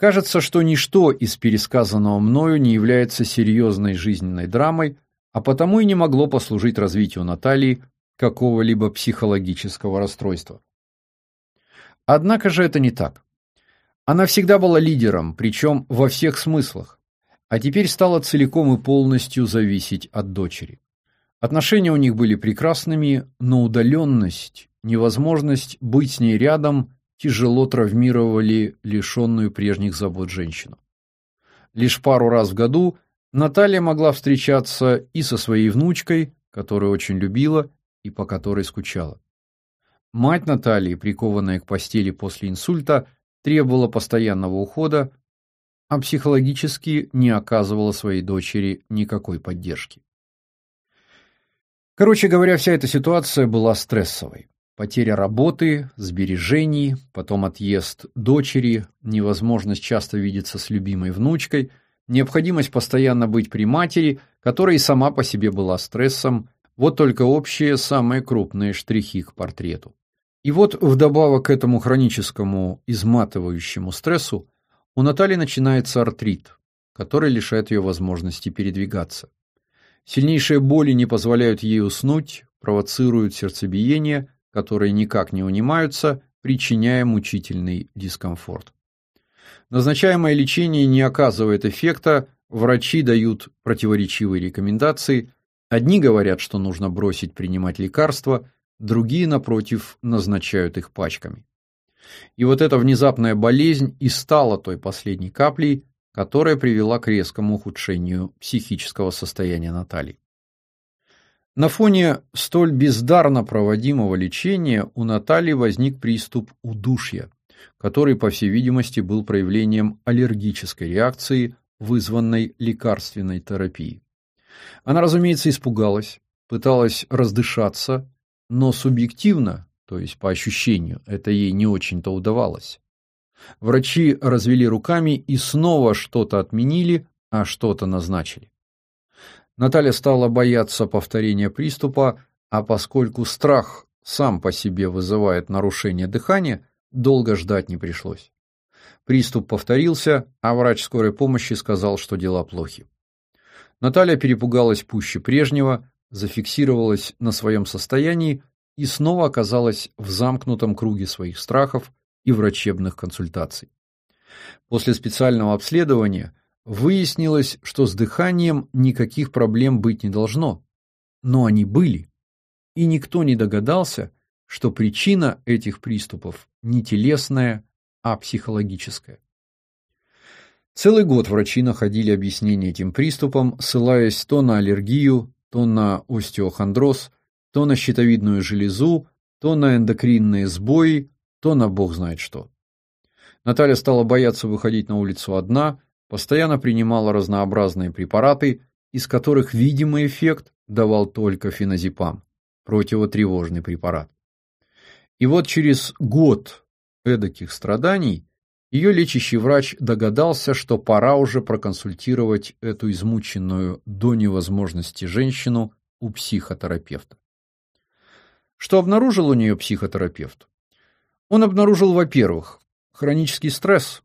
Кажется, что ничто из пересказанного мною не является серьезной жизненной драмой, а потому и не могло послужить развитию Натальи какого-либо психологического расстройства. Однако же это не так. Она всегда была лидером, причем во всех смыслах, а теперь стала целиком и полностью зависеть от дочери. Отношения у них были прекрасными, но удаленность, невозможность быть с ней рядом тяжело травмировали лишенную прежних забот женщину. Лишь пару раз в году Наталья могла встречаться и со своей внучкой, которую очень любила и по которой скучала. Мать Натальи, прикованная к постели после инсульта, требовала постоянного ухода, а психологически не оказывала своей дочери никакой поддержки. Короче говоря, вся эта ситуация была стрессовой. Потеря работы, сбережений, потом отъезд дочери, невозможность часто видеться с любимой внучкой, необходимость постоянно быть при матери, которая и сама по себе была стрессом, вот только общие самые крупные штрихи к портрету. И вот вдобавок к этому хроническому изматывающему стрессу у Натальи начинается артрит, который лишает ее возможности передвигаться. Сильнейшие боли не позволяют ей уснуть, провоцируют сердцебиение – которые никак не унимаются, причиняя мучительный дискомфорт. Назначаемое лечение не оказывает эффекта, врачи дают противоречивые рекомендации. Одни говорят, что нужно бросить принимать лекарства, другие, напротив, назначают их пачками. И вот эта внезапная болезнь и стала той последней каплей, которая привела к резкому ухудшению психического состояния Натальи. На фоне столь бездарно проводимого лечения у Натальи возник приступ удушья, который, по всей видимости, был проявлением аллергической реакции, вызванной лекарственной терапией. Она, разумеется, испугалась, пыталась раздышаться, но субъективно, то есть по ощущению, это ей не очень-то удавалось. Врачи развели руками и снова что-то отменили, а что-то назначили. Наталья стала бояться повторения приступа, а поскольку страх сам по себе вызывает нарушение дыхания, долго ждать не пришлось. Приступ повторился, а врач скорой помощи сказал, что дела плохи. Наталья перепугалась пуще прежнего, зафиксировалась на своем состоянии и снова оказалась в замкнутом круге своих страхов и врачебных консультаций. После специального обследования выяснилось, что с дыханием никаких проблем быть не должно, но они были, и никто не догадался, что причина этих приступов не телесная, а психологическая. Целый год врачи находили объяснение этим приступам, ссылаясь то на аллергию, то на остеохондроз, то на щитовидную железу, то на эндокринные сбои, то на бог знает что. Наталья стала бояться выходить на улицу одна, постоянно принимала разнообразные препараты, из которых видимый эффект давал только феназепам, противотревожный препарат. И вот через год эдаких страданий ее лечащий врач догадался, что пора уже проконсультировать эту измученную до невозможности женщину у психотерапевта. Что обнаружил у нее психотерапевт? Он обнаружил, во-первых, хронический стресс,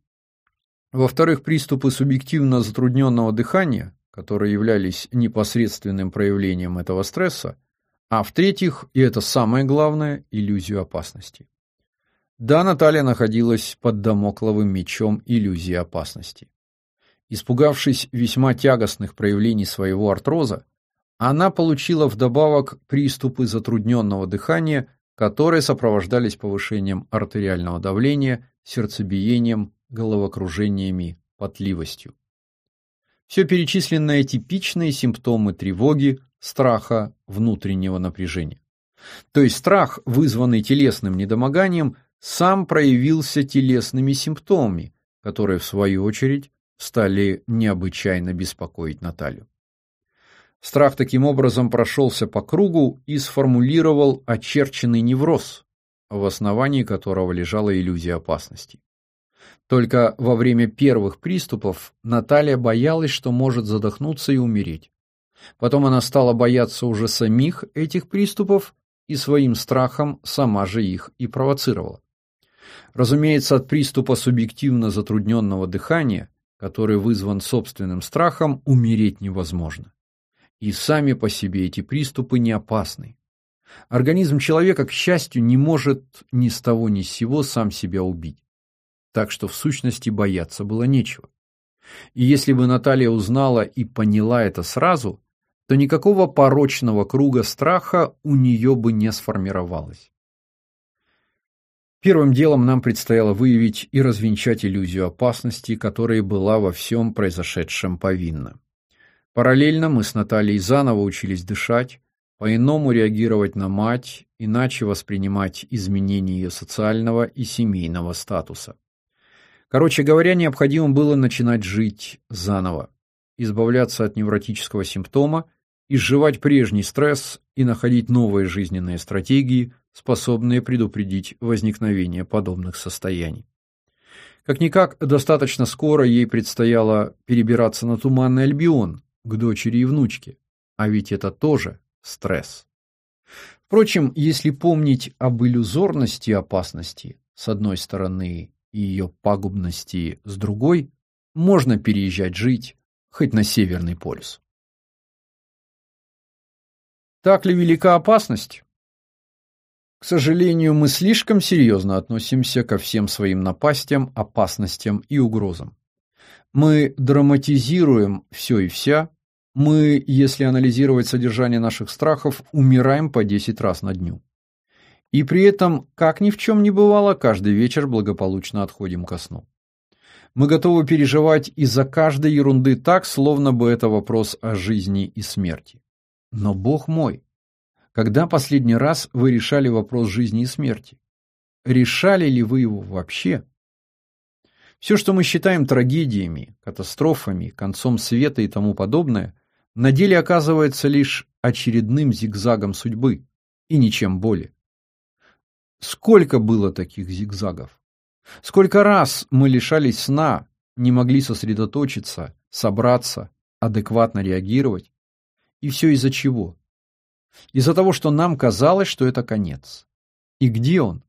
во-вторых, приступы субъективно затрудненного дыхания, которые являлись непосредственным проявлением этого стресса, а в-третьих, и это самое главное, иллюзию опасности. Да, Наталья находилась под домокловым мечом иллюзии опасности. Испугавшись весьма тягостных проявлений своего артроза, она получила вдобавок приступы затрудненного дыхания, которые сопровождались повышением артериального давления, сердцебиением, головокружениями, потливостью. Все перечисленные типичные симптомы тревоги, страха, внутреннего напряжения. То есть страх, вызванный телесным недомоганием, сам проявился телесными симптомами, которые, в свою очередь, стали необычайно беспокоить Наталью. Страх таким образом прошелся по кругу и сформулировал очерченный невроз, в основании которого лежала иллюзия опасности. Только во время первых приступов Наталья боялась, что может задохнуться и умереть. Потом она стала бояться уже самих этих приступов и своим страхом сама же их и провоцировала. Разумеется, от приступа субъективно затрудненного дыхания, который вызван собственным страхом, умереть невозможно. И сами по себе эти приступы не опасны. Организм человека, к счастью, не может ни с того ни с сего сам себя убить. Так что в сущности бояться было нечего. И если бы Наталья узнала и поняла это сразу, то никакого порочного круга страха у нее бы не сформировалось. Первым делом нам предстояло выявить и развенчать иллюзию опасности, которая была во всем произошедшем повинна. Параллельно мы с Натальей заново учились дышать, по-иному реагировать на мать, иначе воспринимать изменения ее социального и семейного статуса. Короче говоря, необходимо было начинать жить заново, избавляться от невротического симптома, изживать прежний стресс и находить новые жизненные стратегии, способные предупредить возникновение подобных состояний. Как-никак, достаточно скоро ей предстояло перебираться на Туманный Альбион, к дочери и внучке, а ведь это тоже стресс. Впрочем, если помнить об иллюзорности опасности с одной стороны и ее пагубности с другой, можно переезжать жить хоть на Северный полюс. Так ли велика опасность? К сожалению, мы слишком серьезно относимся ко всем своим напастям, опасностям и угрозам. Мы драматизируем все и вся, мы, если анализировать содержание наших страхов, умираем по 10 раз на дню. И при этом, как ни в чем не бывало, каждый вечер благополучно отходим ко сну. Мы готовы переживать из-за каждой ерунды так, словно бы это вопрос о жизни и смерти. Но, Бог мой, когда последний раз вы решали вопрос жизни и смерти? Решали ли вы его вообще? Все, что мы считаем трагедиями, катастрофами, концом света и тому подобное, на деле оказывается лишь очередным зигзагом судьбы и ничем более. Сколько было таких зигзагов? Сколько раз мы лишались сна, не могли сосредоточиться, собраться, адекватно реагировать? И все из-за чего? Из-за того, что нам казалось, что это конец. И где он?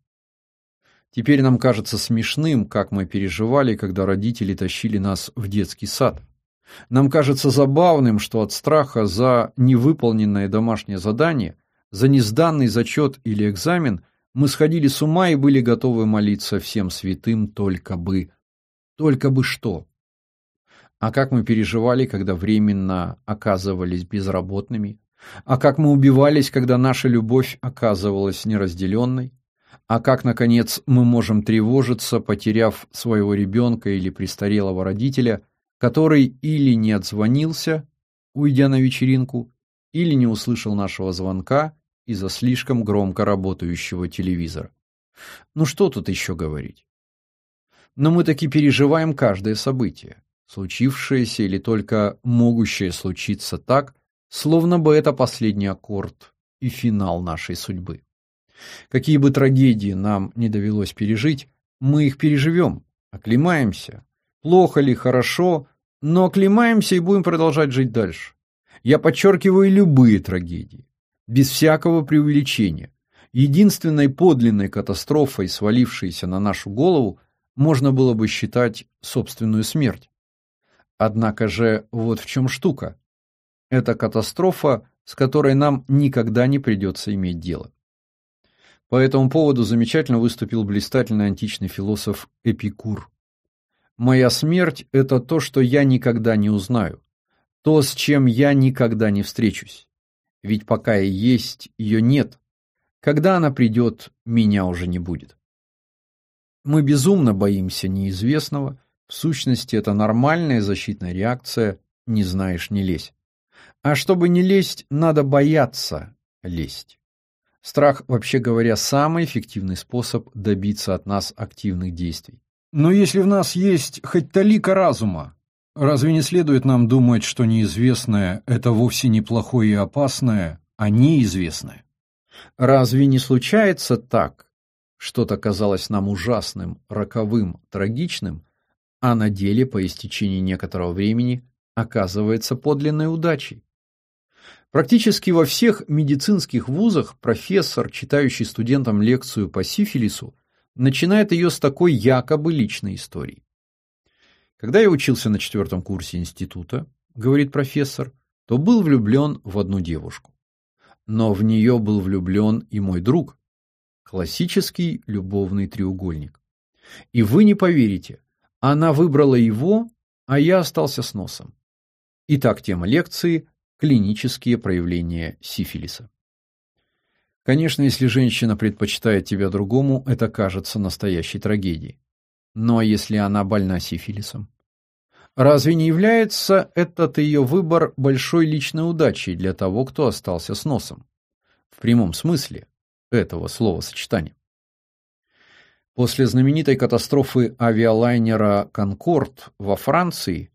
Теперь нам кажется смешным, как мы переживали, когда родители тащили нас в детский сад. Нам кажется забавным, что от страха за невыполненное домашнее задание, за несданный зачет или экзамен мы сходили с ума и были готовы молиться всем святым только бы. Только бы что? А как мы переживали, когда временно оказывались безработными? А как мы убивались, когда наша любовь оказывалась неразделенной? А как, наконец, мы можем тревожиться, потеряв своего ребенка или престарелого родителя, который или не отзвонился, уйдя на вечеринку, или не услышал нашего звонка из-за слишком громко работающего телевизора? Ну что тут еще говорить? Но мы таки переживаем каждое событие, случившееся или только могущее случиться так, словно бы это последний аккорд и финал нашей судьбы. Какие бы трагедии нам не довелось пережить, мы их переживем, оклемаемся. Плохо ли, хорошо, но оклемаемся и будем продолжать жить дальше. Я подчеркиваю любые трагедии, без всякого преувеличения. Единственной подлинной катастрофой, свалившейся на нашу голову, можно было бы считать собственную смерть. Однако же вот в чем штука. Это катастрофа, с которой нам никогда не придется иметь дело. По этому поводу замечательно выступил блистательный античный философ Эпикур. «Моя смерть – это то, что я никогда не узнаю, то, с чем я никогда не встречусь. Ведь пока я есть, ее нет. Когда она придет, меня уже не будет». Мы безумно боимся неизвестного, в сущности, это нормальная защитная реакция «не знаешь, не лезь». А чтобы не лезть, надо бояться лезть. Страх, вообще говоря, самый эффективный способ добиться от нас активных действий. Но если в нас есть хоть талика разума, разве не следует нам думать, что неизвестное – это вовсе не плохое и опасное, а неизвестное? Разве не случается так, что-то казалось нам ужасным, роковым, трагичным, а на деле по истечении некоторого времени оказывается подлинной удачей? Практически во всех медицинских вузах профессор, читающий студентам лекцию по сифилису, начинает ее с такой якобы личной истории. Когда я учился на четвертом курсе института, говорит профессор, то был влюблен в одну девушку. Но в нее был влюблен и мой друг. Классический любовный треугольник. И вы не поверите, она выбрала его, а я остался с носом. Итак, тема лекции клинические проявления сифилиса. Конечно, если женщина предпочитает тебя другому, это кажется настоящей трагедией. Но если она больна сифилисом? Разве не является этот ее выбор большой личной удачей для того, кто остался с носом? В прямом смысле этого словосочетания. После знаменитой катастрофы авиалайнера «Конкорд» во Франции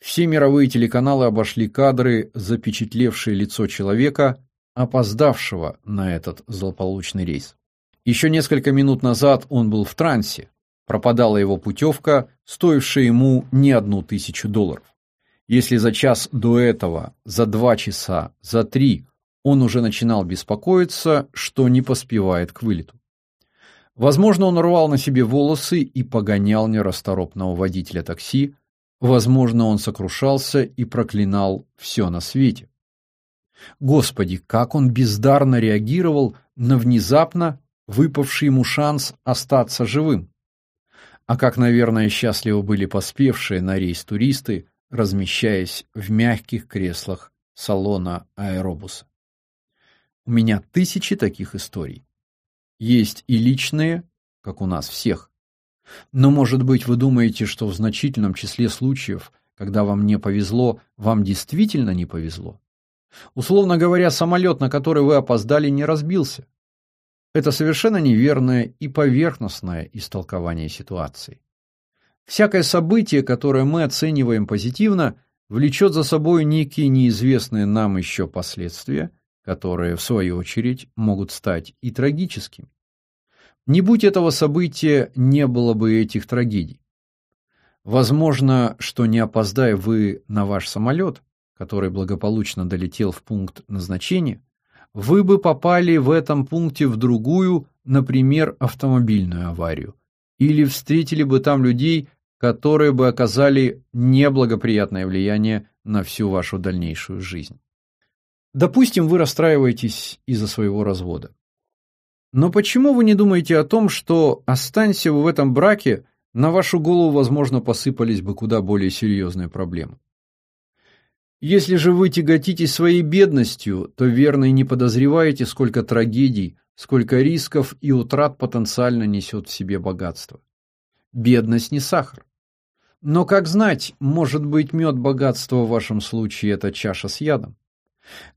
все мировые телеканалы обошли кадры, запечатлевшие лицо человека, опоздавшего на этот злополучный рейс. Еще несколько минут назад он был в трансе. Пропадала его путевка, стоившая ему не одну тысячу долларов. Если за час до этого, за два часа, за три он уже начинал беспокоиться, что не поспевает к вылету. Возможно, он рвал на себе волосы и погонял нерасторопного водителя такси, Возможно, он сокрушался и проклинал все на свете. Господи, как он бездарно реагировал на внезапно выпавший ему шанс остаться живым. А как, наверное, счастливо были поспевшие на рейс туристы, размещаясь в мягких креслах салона аэробуса. У меня тысячи таких историй. Есть и личные, как у нас всех. Но, может быть, вы думаете, что в значительном числе случаев, когда вам не повезло, вам действительно не повезло? Условно говоря, самолет, на который вы опоздали, не разбился. Это совершенно неверное и поверхностное истолкование ситуации. Всякое событие, которое мы оцениваем позитивно, влечет за собой некие неизвестные нам еще последствия, которые, в свою очередь, могут стать и трагическими. Не будь этого события, не было бы этих трагедий. Возможно, что не опоздая вы на ваш самолет, который благополучно долетел в пункт назначения, вы бы попали в этом пункте в другую, например, автомобильную аварию, или встретили бы там людей, которые бы оказали неблагоприятное влияние на всю вашу дальнейшую жизнь. Допустим, вы расстраиваетесь из-за своего развода. Но почему вы не думаете о том, что останься вы в этом браке, на вашу голову, возможно, посыпались бы куда более серьезные проблемы? Если же вы тяготитесь своей бедностью, то верно и не подозреваете, сколько трагедий, сколько рисков и утрат потенциально несет в себе богатство. Бедность не сахар. Но как знать, может быть, мед богатства в вашем случае – это чаша с ядом?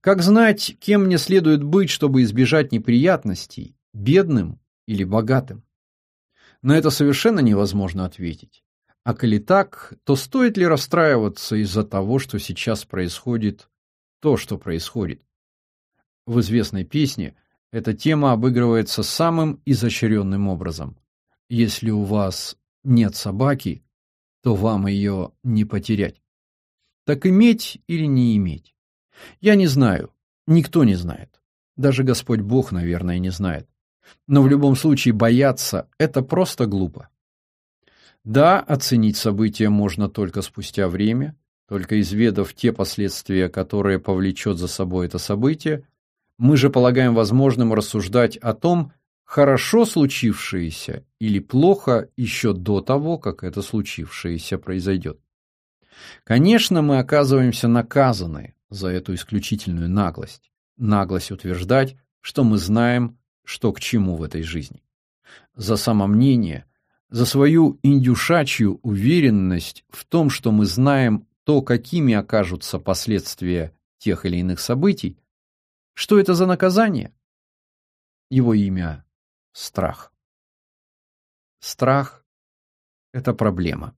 Как знать, кем мне следует быть, чтобы избежать неприятностей, бедным или богатым? На это совершенно невозможно ответить. А коли так, то стоит ли расстраиваться из-за того, что сейчас происходит то, что происходит? В известной песне эта тема обыгрывается самым изощренным образом. Если у вас нет собаки, то вам ее не потерять. Так иметь или не иметь? Я не знаю, никто не знает. Даже Господь Бог, наверное, не знает. Но в любом случае бояться – это просто глупо. Да, оценить события можно только спустя время, только изведав те последствия, которые повлечет за собой это событие, мы же полагаем возможным рассуждать о том, хорошо случившееся или плохо еще до того, как это случившееся произойдет. Конечно, мы оказываемся наказаны за эту исключительную наглость. Наглость утверждать, что мы знаем, что к чему в этой жизни. За самомнение, за свою индюшачью уверенность в том, что мы знаем то, какими окажутся последствия тех или иных событий. Что это за наказание? Его имя Страх. Страх – это проблема.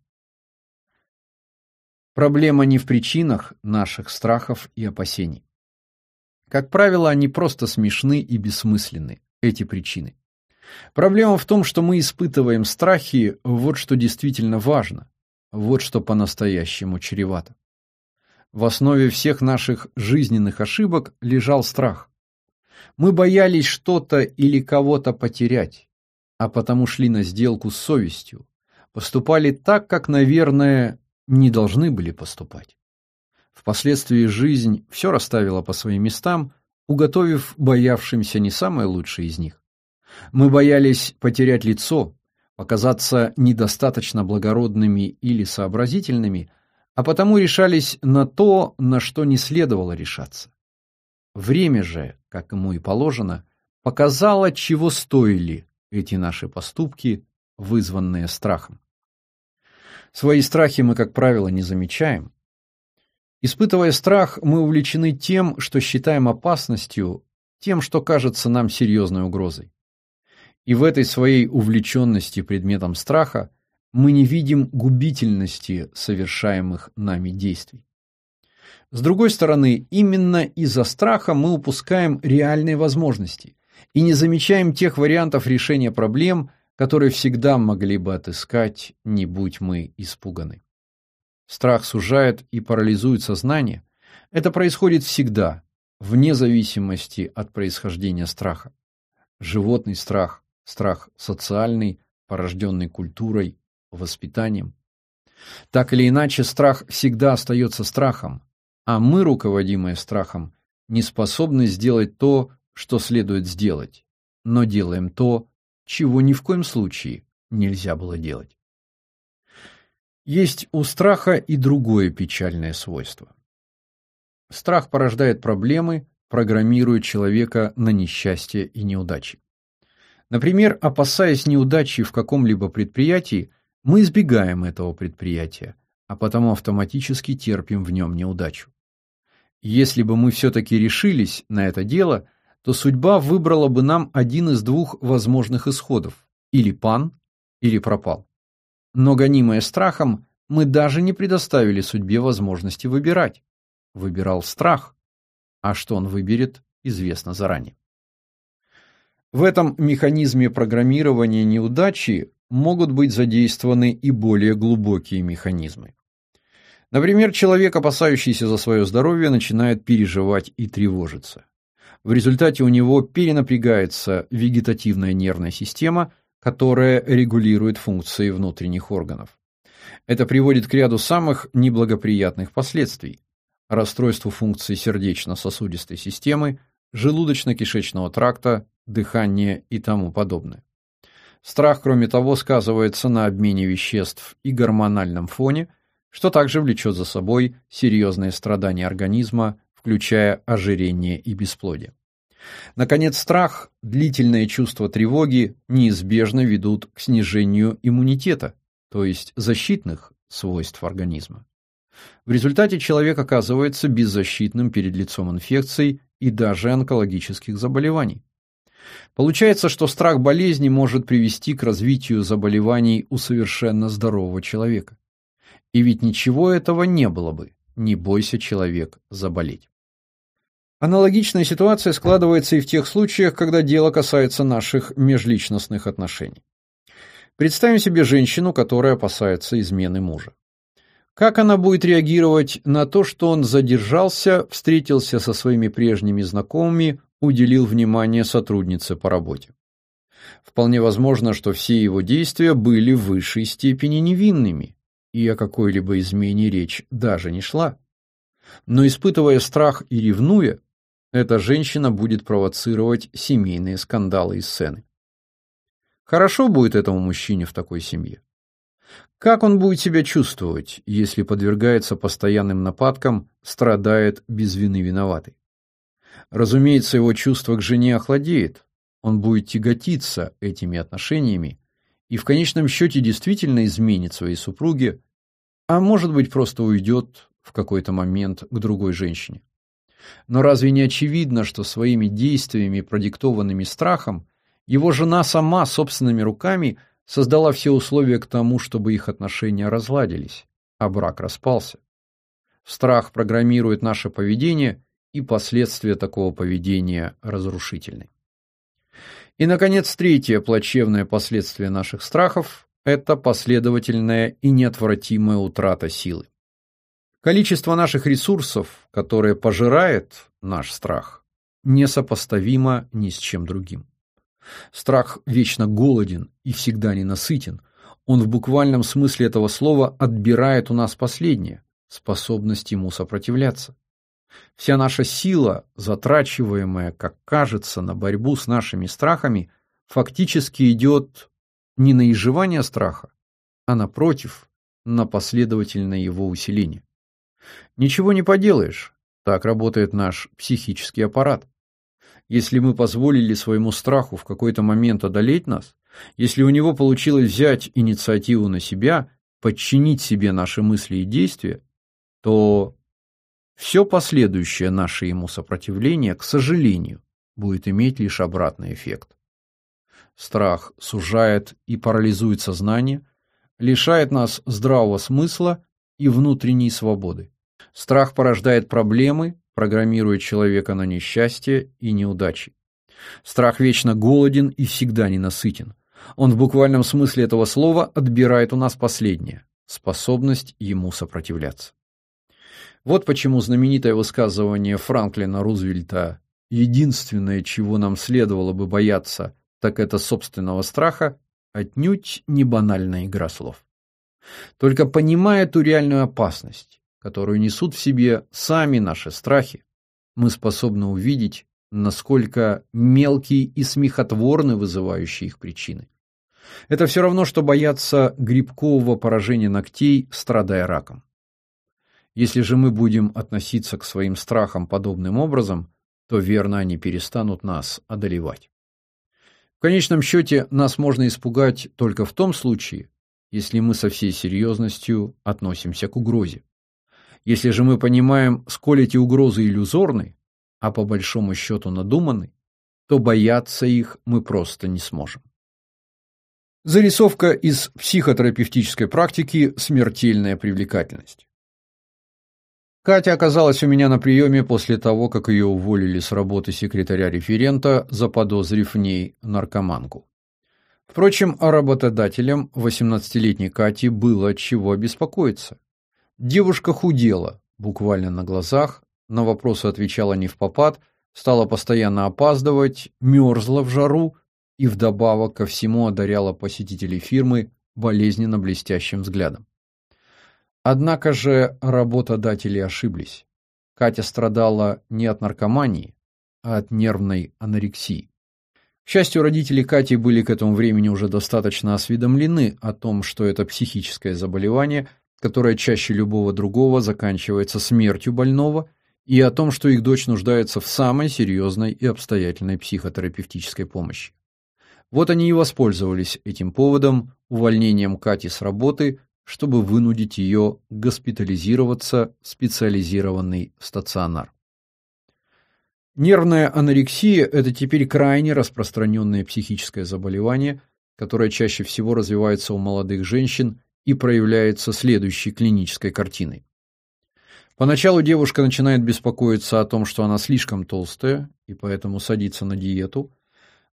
Проблема не в причинах наших страхов и опасений. Как правило, они просто смешны и бессмысленны, эти причины. Проблема в том, что мы испытываем страхи, вот что действительно важно, вот что по-настоящему чревато. В основе всех наших жизненных ошибок лежал страх. Мы боялись что-то или кого-то потерять, а потому шли на сделку с совестью, поступали так, как, наверное, не должны были поступать. Впоследствии жизнь все расставила по своим местам, уготовив боявшимся не самое лучшее из них. Мы боялись потерять лицо, показаться недостаточно благородными или сообразительными, а потому решались на то, на что не следовало решаться. Время же, как ему и положено, показало, чего стоили эти наши поступки, вызванные страхом. Свои страхи мы, как правило, не замечаем. Испытывая страх, мы увлечены тем, что считаем опасностью, тем, что кажется нам серьезной угрозой. И в этой своей увлеченности предметом страха мы не видим губительности совершаемых нами действий. С другой стороны, именно из-за страха мы упускаем реальные возможности и не замечаем тех вариантов решения проблем, которые всегда могли бы отыскать, не будь мы испуганы. Страх сужает и парализует сознание. Это происходит всегда, вне зависимости от происхождения страха. Животный страх, страх социальный, порожденный культурой, воспитанием. Так или иначе, страх всегда остается страхом, а мы, руководимые страхом, не способны сделать то, что следует сделать, но делаем то, чего ни в коем случае нельзя было делать. Есть у страха и другое печальное свойство. Страх порождает проблемы, программирует человека на несчастье и неудачи. Например, опасаясь неудачи в каком-либо предприятии, мы избегаем этого предприятия, а потому автоматически терпим в нем неудачу. Если бы мы все-таки решились на это дело, то судьба выбрала бы нам один из двух возможных исходов – или пан, или пропал. Но гонимые страхом, мы даже не предоставили судьбе возможности выбирать. Выбирал страх, а что он выберет, известно заранее. В этом механизме программирования неудачи могут быть задействованы и более глубокие механизмы. Например, человек, опасающийся за свое здоровье, начинает переживать и тревожиться. В результате у него перенапрягается вегетативная нервная система, которая регулирует функции внутренних органов. Это приводит к ряду самых неблагоприятных последствий: расстройству функций сердечно-сосудистой системы, желудочно-кишечного тракта, дыхания и тому подобное. Страх, кроме того, сказывается на обмене веществ и гормональном фоне, что также влечет за собой серьезные страдания организма, включая ожирение и бесплодие. Наконец, страх, длительное чувство тревоги неизбежно ведут к снижению иммунитета, то есть защитных свойств организма. В результате человек оказывается беззащитным перед лицом инфекций и даже онкологических заболеваний. Получается, что страх болезни может привести к развитию заболеваний у совершенно здорового человека. И ведь ничего этого не было бы, не бойся человек заболеть. Аналогичная ситуация складывается и в тех случаях, когда дело касается наших межличностных отношений. Представим себе женщину, которая опасается измены мужа. Как она будет реагировать на то, что он задержался, встретился со своими прежними знакомыми, уделил внимание сотруднице по работе? Вполне возможно, что все его действия были в высшей степени невинными, и о какой-либо измене речь даже не шла. Но испытывая страх и ревнуя, эта женщина будет провоцировать семейные скандалы и сцены. Хорошо будет этому мужчине в такой семье. Как он будет себя чувствовать, если подвергается постоянным нападкам, страдает без вины виноватый? Разумеется, его чувство к жене охладеет, он будет тяготиться этими отношениями и в конечном счете действительно изменит своей супруге, а может быть просто уйдет в какой-то момент к другой женщине. Но разве не очевидно, что своими действиями, продиктованными страхом, его жена сама собственными руками создала все условия к тому, чтобы их отношения разладились, а брак распался? Страх программирует наше поведение, и последствия такого поведения разрушительны. И, наконец, третье плачевное последствие наших страхов – это последовательная и неотвратимая утрата силы. Количество наших ресурсов, которое пожирает наш страх, несопоставимо ни с чем другим. Страх вечно голоден и всегда ненасытен. Он в буквальном смысле этого слова отбирает у нас последнее способность ему сопротивляться. Вся наша сила, затрачиваемая, как кажется, на борьбу с нашими страхами, фактически идет не на изживание страха, а напротив, на последовательное его усиление. Ничего не поделаешь, так работает наш психический аппарат. Если мы позволили своему страху в какой-то момент одолеть нас, если у него получилось взять инициативу на себя, подчинить себе наши мысли и действия, то все последующее наше ему сопротивление, к сожалению, будет иметь лишь обратный эффект. Страх сужает и парализует сознание, лишает нас здравого смысла и внутренней свободы. Страх порождает проблемы, программирует человека на несчастье и неудачи. Страх вечно голоден и всегда ненасытен. Он в буквальном смысле этого слова отбирает у нас последнее способность ему сопротивляться. Вот почему знаменитое высказывание Франклина Рузвельта «Единственное, чего нам следовало бы бояться, так это собственного страха» отнюдь не банальная игра слов. Только понимая ту реальную опасность, которую несут в себе сами наши страхи, мы способны увидеть, насколько мелкие и смехотворны вызывающие их причины. Это все равно, что бояться грибкового поражения ногтей, страдая раком. Если же мы будем относиться к своим страхам подобным образом, то верно они перестанут нас одолевать. В конечном счете нас можно испугать только в том случае, если мы со всей серьезностью относимся к угрозе. Если же мы понимаем, сколь эти угрозы иллюзорны, а по большому счету надуманы, то бояться их мы просто не сможем. Зарисовка из психотерапевтической практики «Смертельная привлекательность». Катя оказалась у меня на приеме после того, как ее уволили с работы секретаря-референта, заподозрив в ней наркоманку. Впрочем, работодателям 18-летней Кати было чего беспокоиться. Девушка худела, буквально на глазах, на вопросы отвечала не в попад, стала постоянно опаздывать, мерзла в жару и вдобавок ко всему одаряла посетителей фирмы болезненно блестящим взглядом. Однако же работодатели ошиблись. Катя страдала не от наркомании, а от нервной анорексии. К счастью, родители Кати были к этому времени уже достаточно осведомлены о том, что это психическое заболевание, которое чаще любого другого заканчивается смертью больного, и о том, что их дочь нуждается в самой серьезной и обстоятельной психотерапевтической помощи. Вот они и воспользовались этим поводом, увольнением Кати с работы, чтобы вынудить ее госпитализироваться в специализированный стационар. Нервная анорексия – это теперь крайне распространенное психическое заболевание, которое чаще всего развивается у молодых женщин и проявляется следующей клинической картиной. Поначалу девушка начинает беспокоиться о том, что она слишком толстая, и поэтому садится на диету.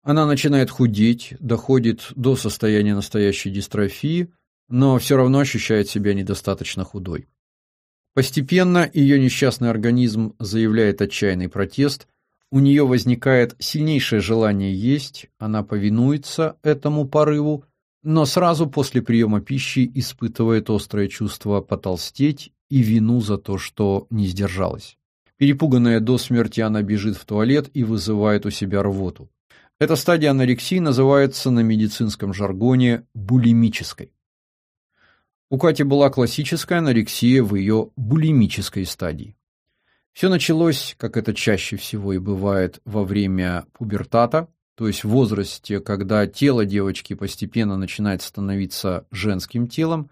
Она начинает худеть, доходит до состояния настоящей дистрофии – но все равно ощущает себя недостаточно худой. Постепенно ее несчастный организм заявляет отчаянный протест, у нее возникает сильнейшее желание есть, она повинуется этому порыву, но сразу после приема пищи испытывает острое чувство потолстеть и вину за то, что не сдержалась. Перепуганная до смерти, она бежит в туалет и вызывает у себя рвоту. Эта стадия анорексии называется на медицинском жаргоне булимической. У Кати была классическая анорексия в ее булимической стадии. Все началось, как это чаще всего и бывает, во время пубертата, то есть в возрасте, когда тело девочки постепенно начинает становиться женским телом.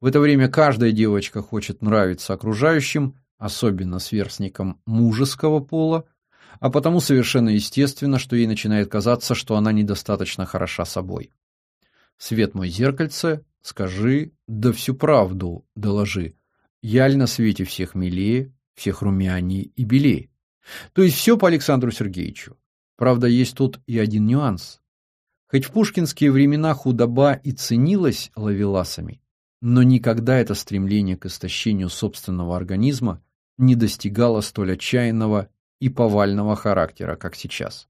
В это время каждая девочка хочет нравиться окружающим, особенно сверстникам мужеского пола, а потому совершенно естественно, что ей начинает казаться, что она недостаточно хороша собой. Свет мой зеркальце, Скажи, да всю правду доложи. Яль на свете всех милее, всех румяней и белее. То есть все по Александру Сергеевичу. Правда, есть тут и один нюанс. Хоть в пушкинские времена худоба и ценилась лавеласами, но никогда это стремление к истощению собственного организма не достигало столь отчаянного и повального характера, как сейчас.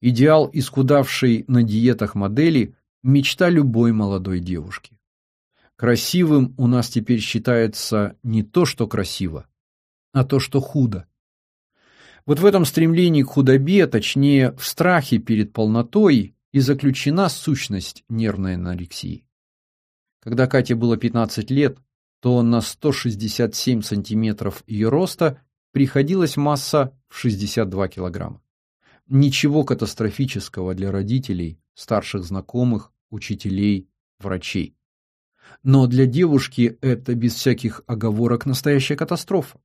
Идеал исхудавшей на диетах модели Мечта любой молодой девушки. Красивым у нас теперь считается не то, что красиво, а то, что худо. Вот в этом стремлении к худобе, точнее, в страхе перед полнотой, и заключена сущность нервной анорексии. Когда Кате было 15 лет, то на 167 сантиметров ее роста приходилась масса в 62 килограмма. Ничего катастрофического для родителей, старших знакомых, учителей, врачей. Но для девушки это без всяких оговорок настоящая катастрофа.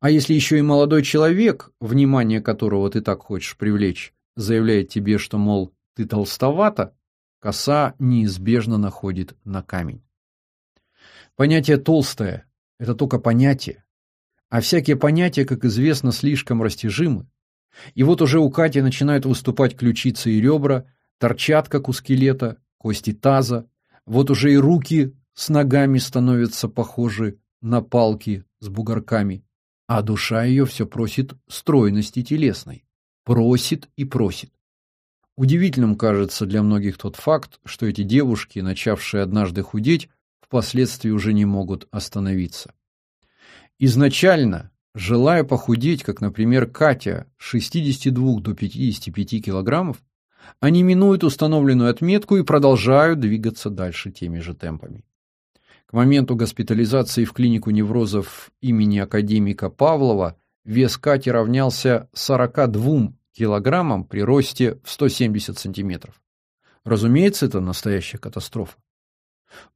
А если еще и молодой человек, внимание которого ты так хочешь привлечь, заявляет тебе, что, мол, ты толстовата, коса неизбежно находит на камень. Понятие «толстое» — это только понятие, а всякие понятия, как известно, слишком растяжимы. И вот уже у Кати начинают выступать ключицы и ребра, торчат, как у скелета, кости таза, вот уже и руки с ногами становятся похожи на палки с бугорками, а душа ее все просит стройности телесной. Просит и просит. Удивительным кажется для многих тот факт, что эти девушки, начавшие однажды худеть, впоследствии уже не могут остановиться. Изначально, желая похудеть, как, например, Катя, с 62 до 55 килограммов, они минуют установленную отметку и продолжают двигаться дальше теми же темпами. К моменту госпитализации в клинику неврозов имени академика Павлова вес Кати равнялся 42 килограммам при росте в 170 сантиметров. Разумеется, это настоящая катастрофа.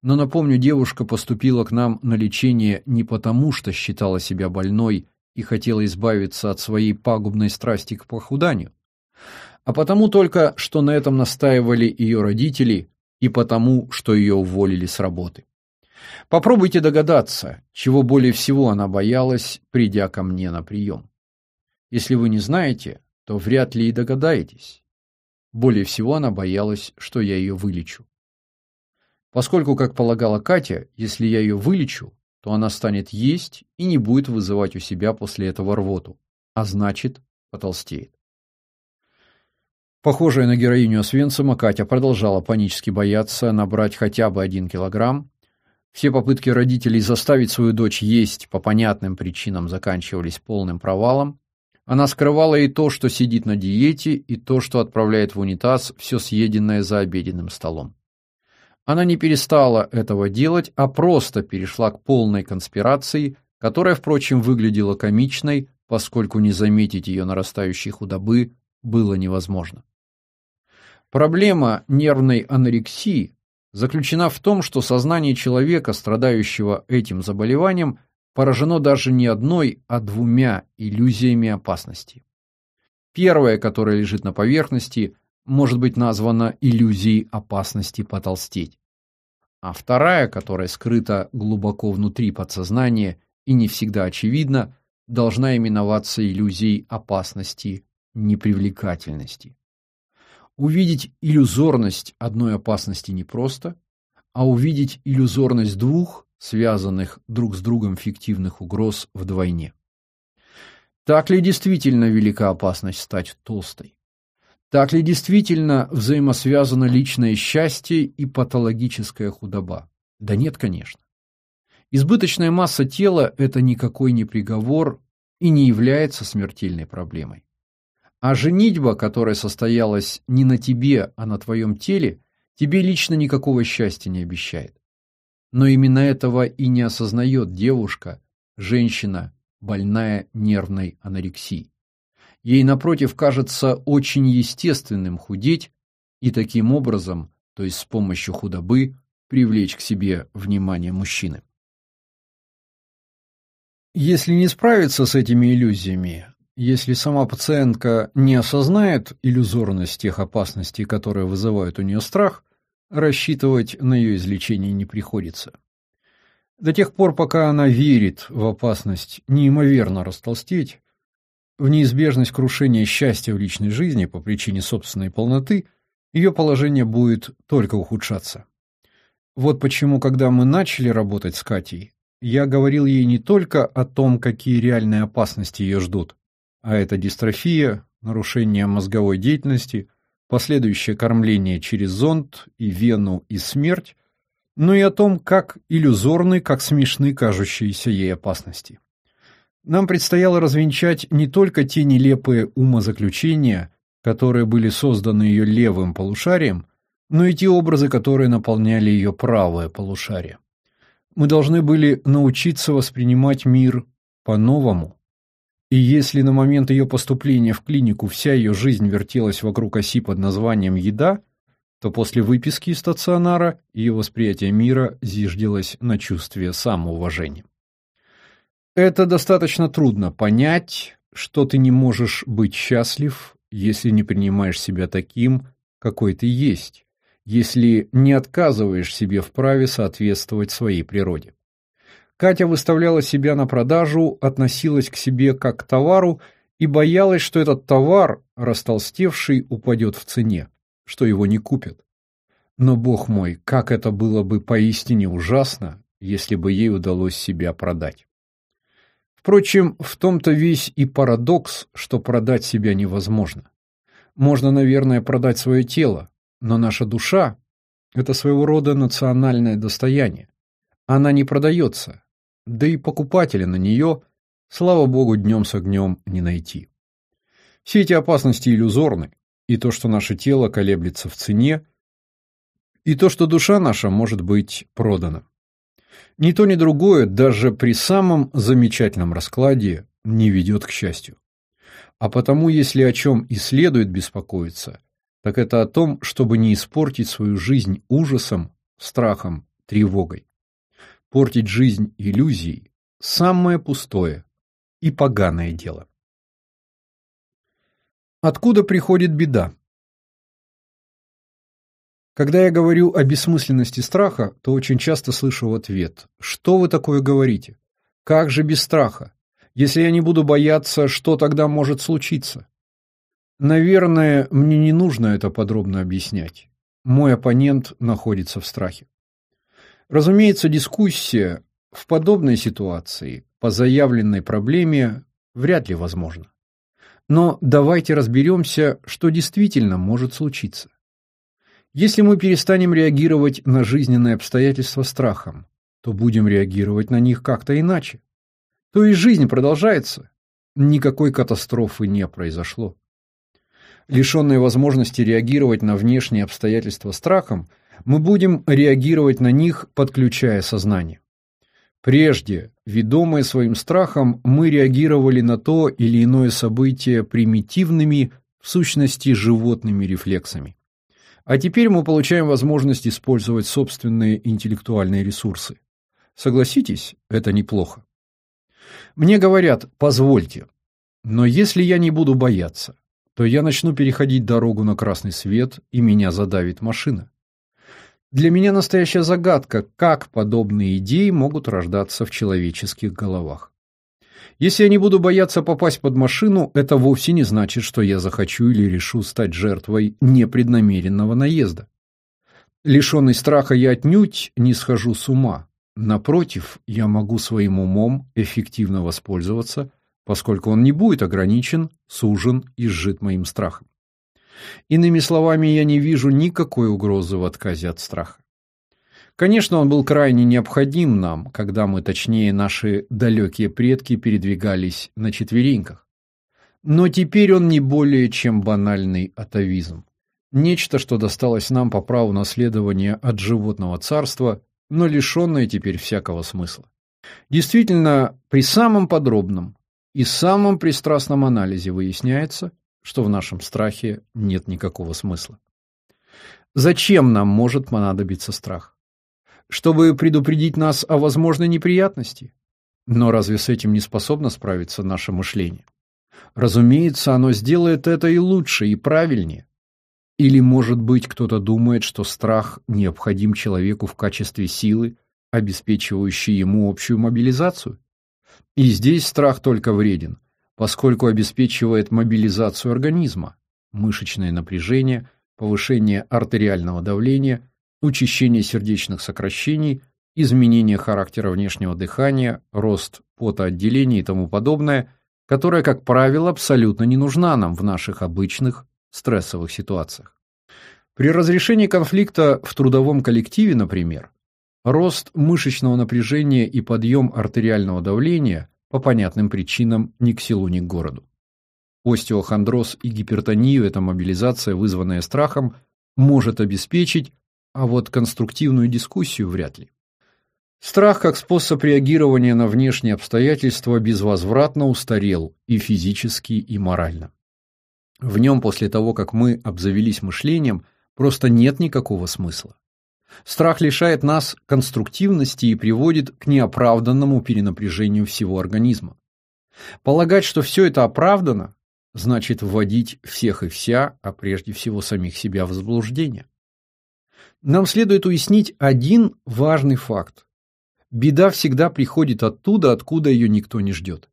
Но напомню, девушка поступила к нам на лечение не потому, что считала себя больной и хотела избавиться от своей пагубной страсти к похуданию, а потому только, что на этом настаивали ее родители и потому, что ее уволили с работы. Попробуйте догадаться, чего более всего она боялась, придя ко мне на прием. Если вы не знаете, то вряд ли и догадаетесь. Более всего она боялась, что я ее вылечу. Поскольку, как полагала Катя, если я ее вылечу, то она станет есть и не будет вызывать у себя после этого рвоту, а значит, потолстеет. Похожая на героиню Освенцима, Катя продолжала панически бояться набрать хотя бы один килограмм. Все попытки родителей заставить свою дочь есть по понятным причинам заканчивались полным провалом. Она скрывала и то, что сидит на диете, и то, что отправляет в унитаз все съеденное за обеденным столом. Она не перестала этого делать, а просто перешла к полной конспирации, которая, впрочем, выглядела комичной, поскольку не заметить ее нарастающей худобы было невозможно. Проблема нервной анорексии заключена в том, что сознание человека, страдающего этим заболеванием, поражено даже не одной, а двумя иллюзиями опасности. Первая, которая лежит на поверхности, может быть названа иллюзией опасности потолстеть. А вторая, которая скрыта глубоко внутри подсознания и не всегда очевидна, должна именоваться иллюзией опасности непривлекательности. Увидеть иллюзорность одной опасности непросто, а увидеть иллюзорность двух, связанных друг с другом фиктивных угроз вдвойне. Так ли действительно велика опасность стать толстой? Так ли действительно взаимосвязано личное счастье и патологическая худоба? Да нет, конечно. Избыточная масса тела – это никакой не приговор и не является смертельной проблемой. А женитьба, которая состоялась не на тебе, а на твоем теле, тебе лично никакого счастья не обещает. Но именно этого и не осознает девушка, женщина, больная нервной анорексией. Ей, напротив, кажется очень естественным худеть и таким образом, то есть с помощью худобы, привлечь к себе внимание мужчины. Если не справиться с этими иллюзиями, если сама пациентка не осознает иллюзорность тех опасностей, которые вызывают у нее страх, рассчитывать на ее излечение не приходится. До тех пор, пока она верит в опасность неимоверно растолстеть, в неизбежность крушения счастья в личной жизни по причине собственной полноты, ее положение будет только ухудшаться. Вот почему, когда мы начали работать с Катей, я говорил ей не только о том, какие реальные опасности ее ждут, а это дистрофия, нарушение мозговой деятельности, последующее кормление через зонд и вену и смерть, но и о том, как иллюзорны, как смешны кажущиеся ей опасности. Нам предстояло развенчать не только те нелепые умозаключения, которые были созданы ее левым полушарием, но и те образы, которые наполняли ее правое полушарие. Мы должны были научиться воспринимать мир по-новому, и если на момент ее поступления в клинику вся ее жизнь вертелась вокруг оси под названием «еда», то после выписки из стационара ее восприятие мира зиждилось на чувстве самоуважения. Это достаточно трудно понять, что ты не можешь быть счастлив, если не принимаешь себя таким, какой ты есть, если не отказываешь себе в праве соответствовать своей природе. Катя выставляла себя на продажу, относилась к себе как к товару и боялась, что этот товар, растолстевший, упадет в цене, что его не купят. Но, бог мой, как это было бы поистине ужасно, если бы ей удалось себя продать. Впрочем, в том-то весь и парадокс, что продать себя невозможно. Можно, наверное, продать свое тело, но наша душа – это своего рода национальное достояние. Она не продается, да и покупателя на нее, слава богу, днем с огнем не найти. Все эти опасности иллюзорны, и то, что наше тело колеблется в цене, и то, что душа наша может быть продана. Ни то, ни другое, даже при самом замечательном раскладе, не ведет к счастью. А потому, если о чем и следует беспокоиться, так это о том, чтобы не испортить свою жизнь ужасом, страхом, тревогой. Портить жизнь иллюзией – самое пустое и поганое дело. Откуда приходит беда? Когда я говорю о бессмысленности страха, то очень часто слышу в ответ «Что вы такое говорите? Как же без страха? Если я не буду бояться, что тогда может случиться?» Наверное, мне не нужно это подробно объяснять. Мой оппонент находится в страхе. Разумеется, дискуссия в подобной ситуации по заявленной проблеме вряд ли возможна. Но давайте разберемся, что действительно может случиться. Если мы перестанем реагировать на жизненные обстоятельства страхом, то будем реагировать на них как-то иначе. То и жизнь продолжается. Никакой катастрофы не произошло. Лишенные возможности реагировать на внешние обстоятельства страхом, мы будем реагировать на них, подключая сознание. Прежде, ведомые своим страхом, мы реагировали на то или иное событие примитивными, в сущности животными рефлексами. А теперь мы получаем возможность использовать собственные интеллектуальные ресурсы. Согласитесь, это неплохо. Мне говорят, позвольте, но если я не буду бояться, то я начну переходить дорогу на красный свет, и меня задавит машина. Для меня настоящая загадка, как подобные идеи могут рождаться в человеческих головах. Если я не буду бояться попасть под машину, это вовсе не значит, что я захочу или решу стать жертвой непреднамеренного наезда. Лишенный страха я отнюдь не схожу с ума. Напротив, я могу своим умом эффективно воспользоваться, поскольку он не будет ограничен, сужен и сжит моим страхом. Иными словами, я не вижу никакой угрозы в отказе от страха. Конечно, он был крайне необходим нам, когда мы, точнее, наши далекие предки передвигались на четвереньках. Но теперь он не более чем банальный атовизм. Нечто, что досталось нам по праву наследования от животного царства, но лишенное теперь всякого смысла. Действительно, при самом подробном и самом пристрастном анализе выясняется, что в нашем страхе нет никакого смысла. Зачем нам может понадобиться страх? чтобы предупредить нас о возможной неприятности. Но разве с этим не способно справиться наше мышление? Разумеется, оно сделает это и лучше, и правильнее. Или, может быть, кто-то думает, что страх необходим человеку в качестве силы, обеспечивающей ему общую мобилизацию? И здесь страх только вреден, поскольку обеспечивает мобилизацию организма, мышечное напряжение, повышение артериального давления – учащение сердечных сокращений, изменение характера внешнего дыхания, рост потоотделения и тому подобное, которое, как правило, абсолютно не нужна нам в наших обычных стрессовых ситуациях. При разрешении конфликта в трудовом коллективе, например, рост мышечного напряжения и подъем артериального давления по понятным причинам ни к селу, ни к городу. Остеохондроз и гипертонию эта мобилизация, вызванная страхом, может обеспечить, а вот конструктивную дискуссию вряд ли. Страх как способ реагирования на внешние обстоятельства безвозвратно устарел и физически, и морально. В нем после того, как мы обзавелись мышлением, просто нет никакого смысла. Страх лишает нас конструктивности и приводит к неоправданному перенапряжению всего организма. Полагать, что все это оправдано, значит вводить всех и вся, а прежде всего самих себя в заблуждение. Нам следует уяснить один важный факт. Беда всегда приходит оттуда, откуда ее никто не ждет.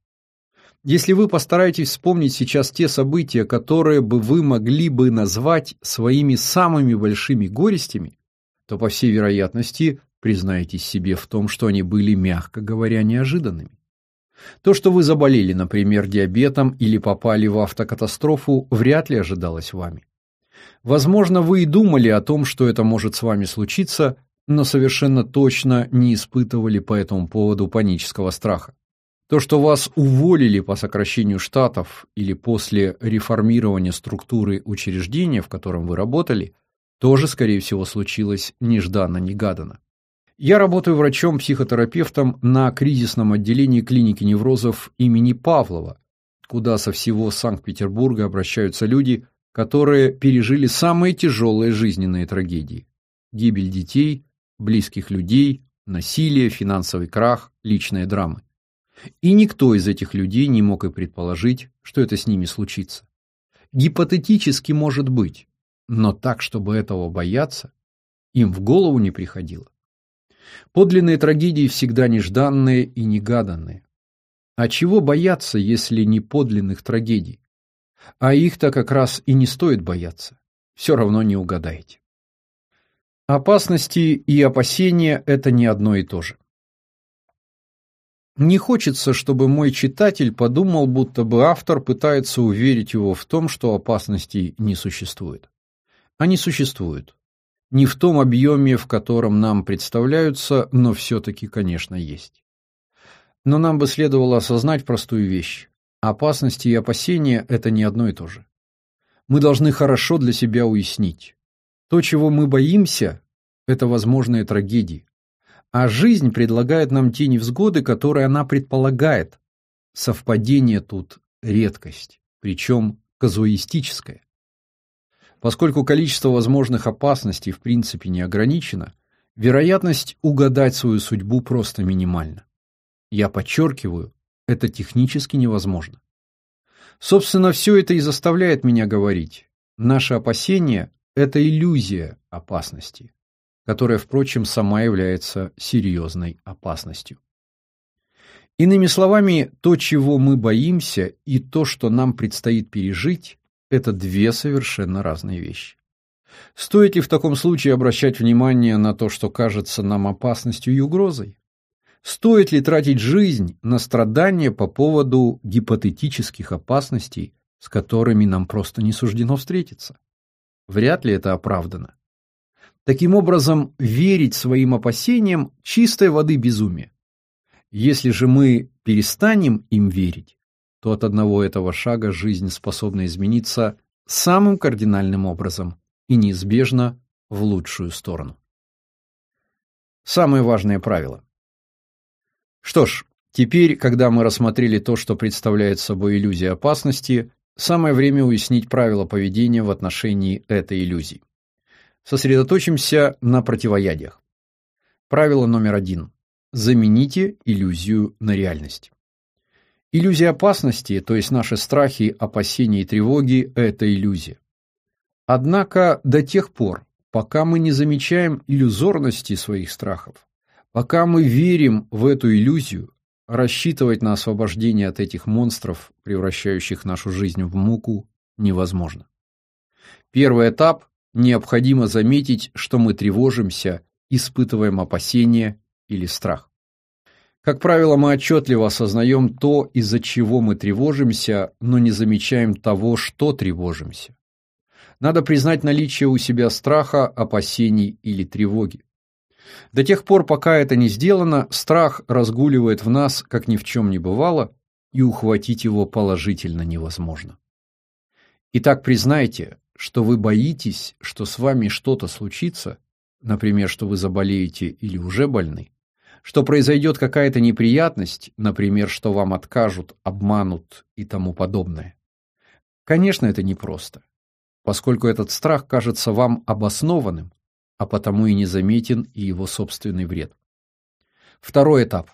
Если вы постараетесь вспомнить сейчас те события, которые бы вы могли бы назвать своими самыми большими горестями, то, по всей вероятности, признаетесь себе в том, что они были, мягко говоря, неожиданными. То, что вы заболели, например, диабетом или попали в автокатастрофу, вряд ли ожидалось вами. Возможно, вы и думали о том, что это может с вами случиться, но совершенно точно не испытывали по этому поводу панического страха. То, что вас уволили по сокращению штатов или после реформирования структуры учреждения, в котором вы работали, тоже, скорее всего, случилось нежданно-негаданно. Я работаю врачом-психотерапевтом на кризисном отделении клиники неврозов имени Павлова, куда со всего Санкт-Петербурга обращаются люди, которые пережили самые тяжелые жизненные трагедии. Гибель детей, близких людей, насилие, финансовый крах, личные драмы. И никто из этих людей не мог и предположить, что это с ними случится. Гипотетически может быть, но так, чтобы этого бояться, им в голову не приходило. Подлинные трагедии всегда нежданные и негаданные. А чего бояться, если не подлинных трагедий? А их-то как раз и не стоит бояться. Все равно не угадаете. Опасности и опасения – это не одно и то же. Не хочется, чтобы мой читатель подумал, будто бы автор пытается уверить его в том, что опасностей не существует. Они существуют. Не в том объеме, в котором нам представляются, но все-таки, конечно, есть. Но нам бы следовало осознать простую вещь. Опасности и опасения – это не одно и то же. Мы должны хорошо для себя уяснить. То, чего мы боимся – это возможные трагедии. А жизнь предлагает нам те невзгоды, которые она предполагает. Совпадение тут – редкость, причем казуистическое. Поскольку количество возможных опасностей в принципе не ограничено, вероятность угадать свою судьбу просто минимальна. Я подчеркиваю, это технически невозможно. Собственно, все это и заставляет меня говорить. Наше опасение – это иллюзия опасности, которая, впрочем, сама является серьезной опасностью. Иными словами, то, чего мы боимся, и то, что нам предстоит пережить, это две совершенно разные вещи. Стоит ли в таком случае обращать внимание на то, что кажется нам опасностью и угрозой? Стоит ли тратить жизнь на страдания по поводу гипотетических опасностей, с которыми нам просто не суждено встретиться? Вряд ли это оправдано. Таким образом, верить своим опасениям – чистой воды безумие. Если же мы перестанем им верить, то от одного этого шага жизнь способна измениться самым кардинальным образом и неизбежно в лучшую сторону. Самое важное правило. Что ж, теперь, когда мы рассмотрели то, что представляет собой иллюзия опасности, самое время уяснить правила поведения в отношении этой иллюзии. Сосредоточимся на противоядиях. Правило номер один. Замените иллюзию на реальность. Иллюзия опасности, то есть наши страхи, опасения и тревоги – это иллюзия. Однако до тех пор, пока мы не замечаем иллюзорности своих страхов, пока мы верим в эту иллюзию, рассчитывать на освобождение от этих монстров, превращающих нашу жизнь в муку, невозможно. Первый этап – необходимо заметить, что мы тревожимся, испытываем опасения или страх. Как правило, мы отчетливо осознаем то, из-за чего мы тревожимся, но не замечаем того, что тревожимся. Надо признать наличие у себя страха, опасений или тревоги. До тех пор, пока это не сделано, страх разгуливает в нас, как ни в чем не бывало, и ухватить его положительно невозможно. Итак, признайте, что вы боитесь, что с вами что-то случится, например, что вы заболеете или уже больны, что произойдет какая-то неприятность, например, что вам откажут, обманут и тому подобное. Конечно, это непросто, поскольку этот страх кажется вам обоснованным, а потому и незаметен и его собственный вред. Второй этап.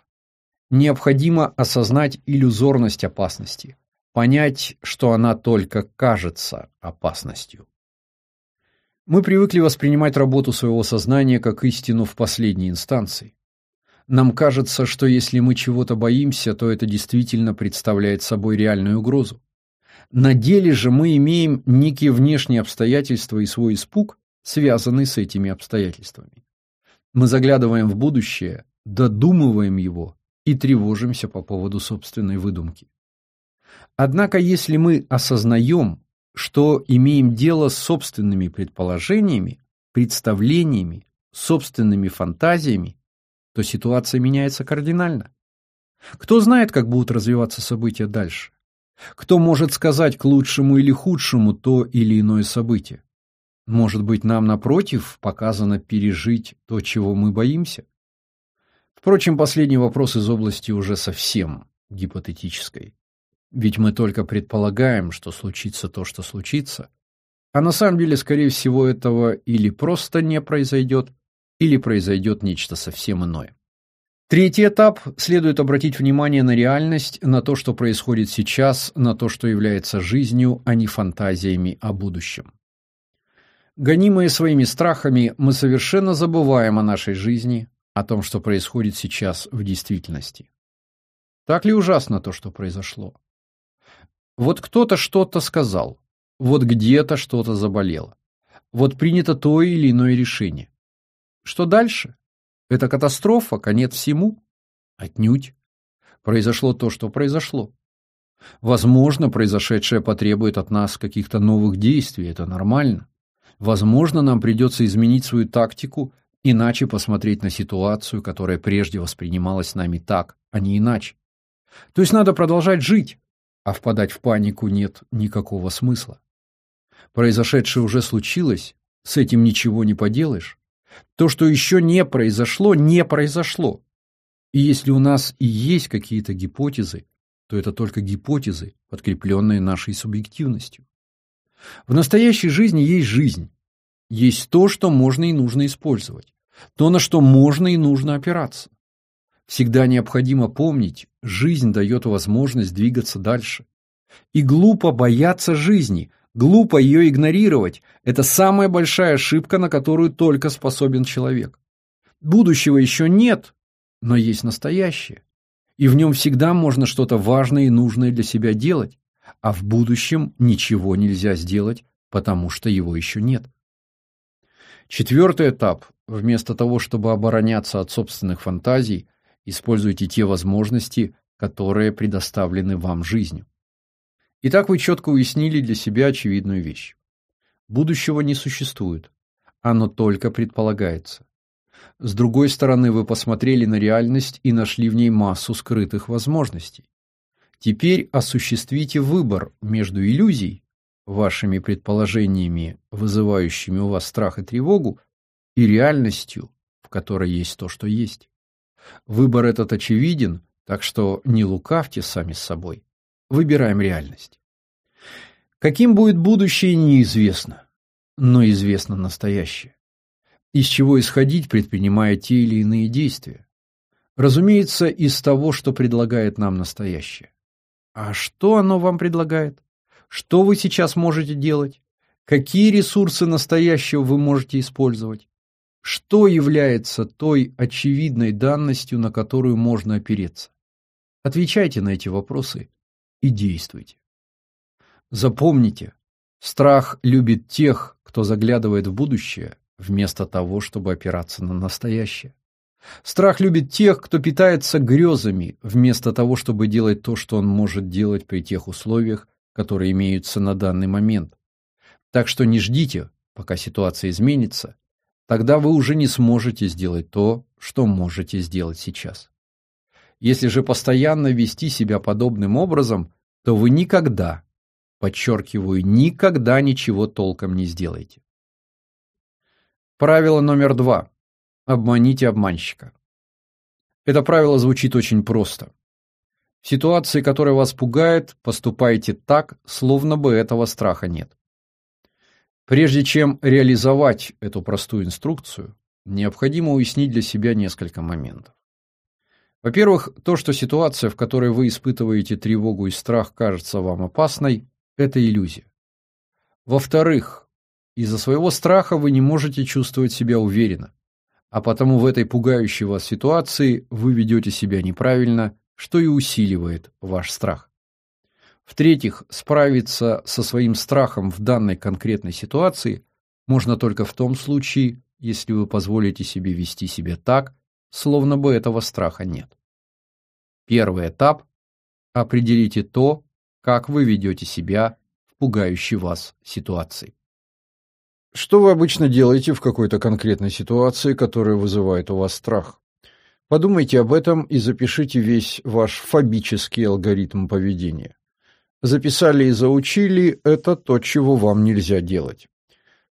Необходимо осознать иллюзорность опасности, понять, что она только кажется опасностью. Мы привыкли воспринимать работу своего сознания как истину в последней инстанции. Нам кажется, что если мы чего-то боимся, то это действительно представляет собой реальную угрозу. На деле же мы имеем некие внешние обстоятельства и свой испуг, связанный с этими обстоятельствами. Мы заглядываем в будущее, додумываем его и тревожимся по поводу собственной выдумки. Однако, если мы осознаем, что имеем дело с собственными предположениями, представлениями, собственными фантазиями, то ситуация меняется кардинально. Кто знает, как будут развиваться события дальше? Кто может сказать к лучшему или худшему то или иное событие? Может быть, нам, напротив, показано пережить то, чего мы боимся? Впрочем, последний вопрос из области уже совсем гипотетической. Ведь мы только предполагаем, что случится то, что случится, а на самом деле, скорее всего, этого или просто не произойдет, или произойдет нечто совсем иное. Третий этап – следует обратить внимание на реальность, на то, что происходит сейчас, на то, что является жизнью, а не фантазиями о будущем. Гонимые своими страхами, мы совершенно забываем о нашей жизни, о том, что происходит сейчас в действительности. Так ли ужасно то, что произошло? Вот кто-то что-то сказал, вот где-то что-то заболело, вот принято то или иное решение. Что дальше? Это катастрофа, конец всему? Отнюдь. Произошло то, что произошло. Возможно, произошедшее потребует от нас каких-то новых действий, это нормально. Возможно, нам придется изменить свою тактику, иначе посмотреть на ситуацию, которая прежде воспринималась нами так, а не иначе. То есть надо продолжать жить, а впадать в панику нет никакого смысла. Произошедшее уже случилось, с этим ничего не поделаешь. То, что еще не произошло, не произошло. И если у нас и есть какие-то гипотезы, то это только гипотезы, подкрепленные нашей субъективностью. В настоящей жизни есть жизнь. Есть то, что можно и нужно использовать. То, на что можно и нужно опираться. Всегда необходимо помнить, жизнь дает возможность двигаться дальше. И глупо бояться жизни, глупо ее игнорировать. Это самая большая ошибка, на которую только способен человек. Будущего еще нет, но есть настоящее. И в нем всегда можно что-то важное и нужное для себя делать а в будущем ничего нельзя сделать, потому что его еще нет. Четвертый этап. Вместо того, чтобы обороняться от собственных фантазий, используйте те возможности, которые предоставлены вам жизнью. Итак, вы четко уяснили для себя очевидную вещь. Будущего не существует. Оно только предполагается. С другой стороны, вы посмотрели на реальность и нашли в ней массу скрытых возможностей. Теперь осуществите выбор между иллюзией, вашими предположениями, вызывающими у вас страх и тревогу, и реальностью, в которой есть то, что есть. Выбор этот очевиден, так что не лукавьте сами с собой. Выбираем реальность. Каким будет будущее, неизвестно, но известно настоящее. Из чего исходить, предпринимая те или иные действия? Разумеется, из того, что предлагает нам настоящее. А что оно вам предлагает? Что вы сейчас можете делать? Какие ресурсы настоящего вы можете использовать? Что является той очевидной данностью, на которую можно опереться? Отвечайте на эти вопросы и действуйте. Запомните, страх любит тех, кто заглядывает в будущее, вместо того, чтобы опираться на настоящее. Страх любит тех, кто питается грезами, вместо того, чтобы делать то, что он может делать при тех условиях, которые имеются на данный момент. Так что не ждите, пока ситуация изменится, тогда вы уже не сможете сделать то, что можете сделать сейчас. Если же постоянно вести себя подобным образом, то вы никогда, подчеркиваю, никогда ничего толком не сделаете. Правило номер два. Обманите обманщика. Это правило звучит очень просто. В ситуации, которая вас пугает, поступайте так, словно бы этого страха нет. Прежде чем реализовать эту простую инструкцию, необходимо уяснить для себя несколько моментов. Во-первых, то, что ситуация, в которой вы испытываете тревогу и страх, кажется вам опасной, это иллюзия. Во-вторых, из-за своего страха вы не можете чувствовать себя уверенно а потому в этой пугающей вас ситуации вы ведете себя неправильно, что и усиливает ваш страх. В-третьих, справиться со своим страхом в данной конкретной ситуации можно только в том случае, если вы позволите себе вести себя так, словно бы этого страха нет. Первый этап – определите то, как вы ведете себя в пугающей вас ситуации. Что вы обычно делаете в какой-то конкретной ситуации, которая вызывает у вас страх? Подумайте об этом и запишите весь ваш фобический алгоритм поведения. Записали и заучили – это то, чего вам нельзя делать.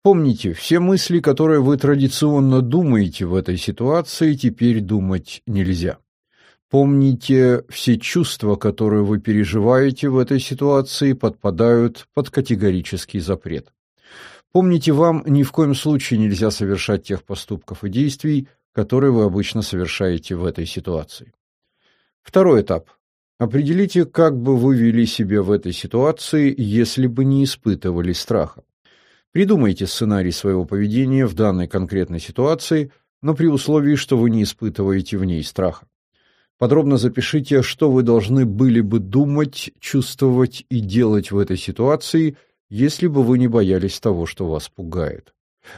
Помните, все мысли, которые вы традиционно думаете в этой ситуации, теперь думать нельзя. Помните, все чувства, которые вы переживаете в этой ситуации, подпадают под категорический запрет. Помните, вам ни в коем случае нельзя совершать тех поступков и действий, которые вы обычно совершаете в этой ситуации. Второй этап. Определите, как бы вы вели себя в этой ситуации, если бы не испытывали страха. Придумайте сценарий своего поведения в данной конкретной ситуации, но при условии, что вы не испытываете в ней страха. Подробно запишите, что вы должны были бы думать, чувствовать и делать в этой ситуации, если бы вы не боялись того, что вас пугает.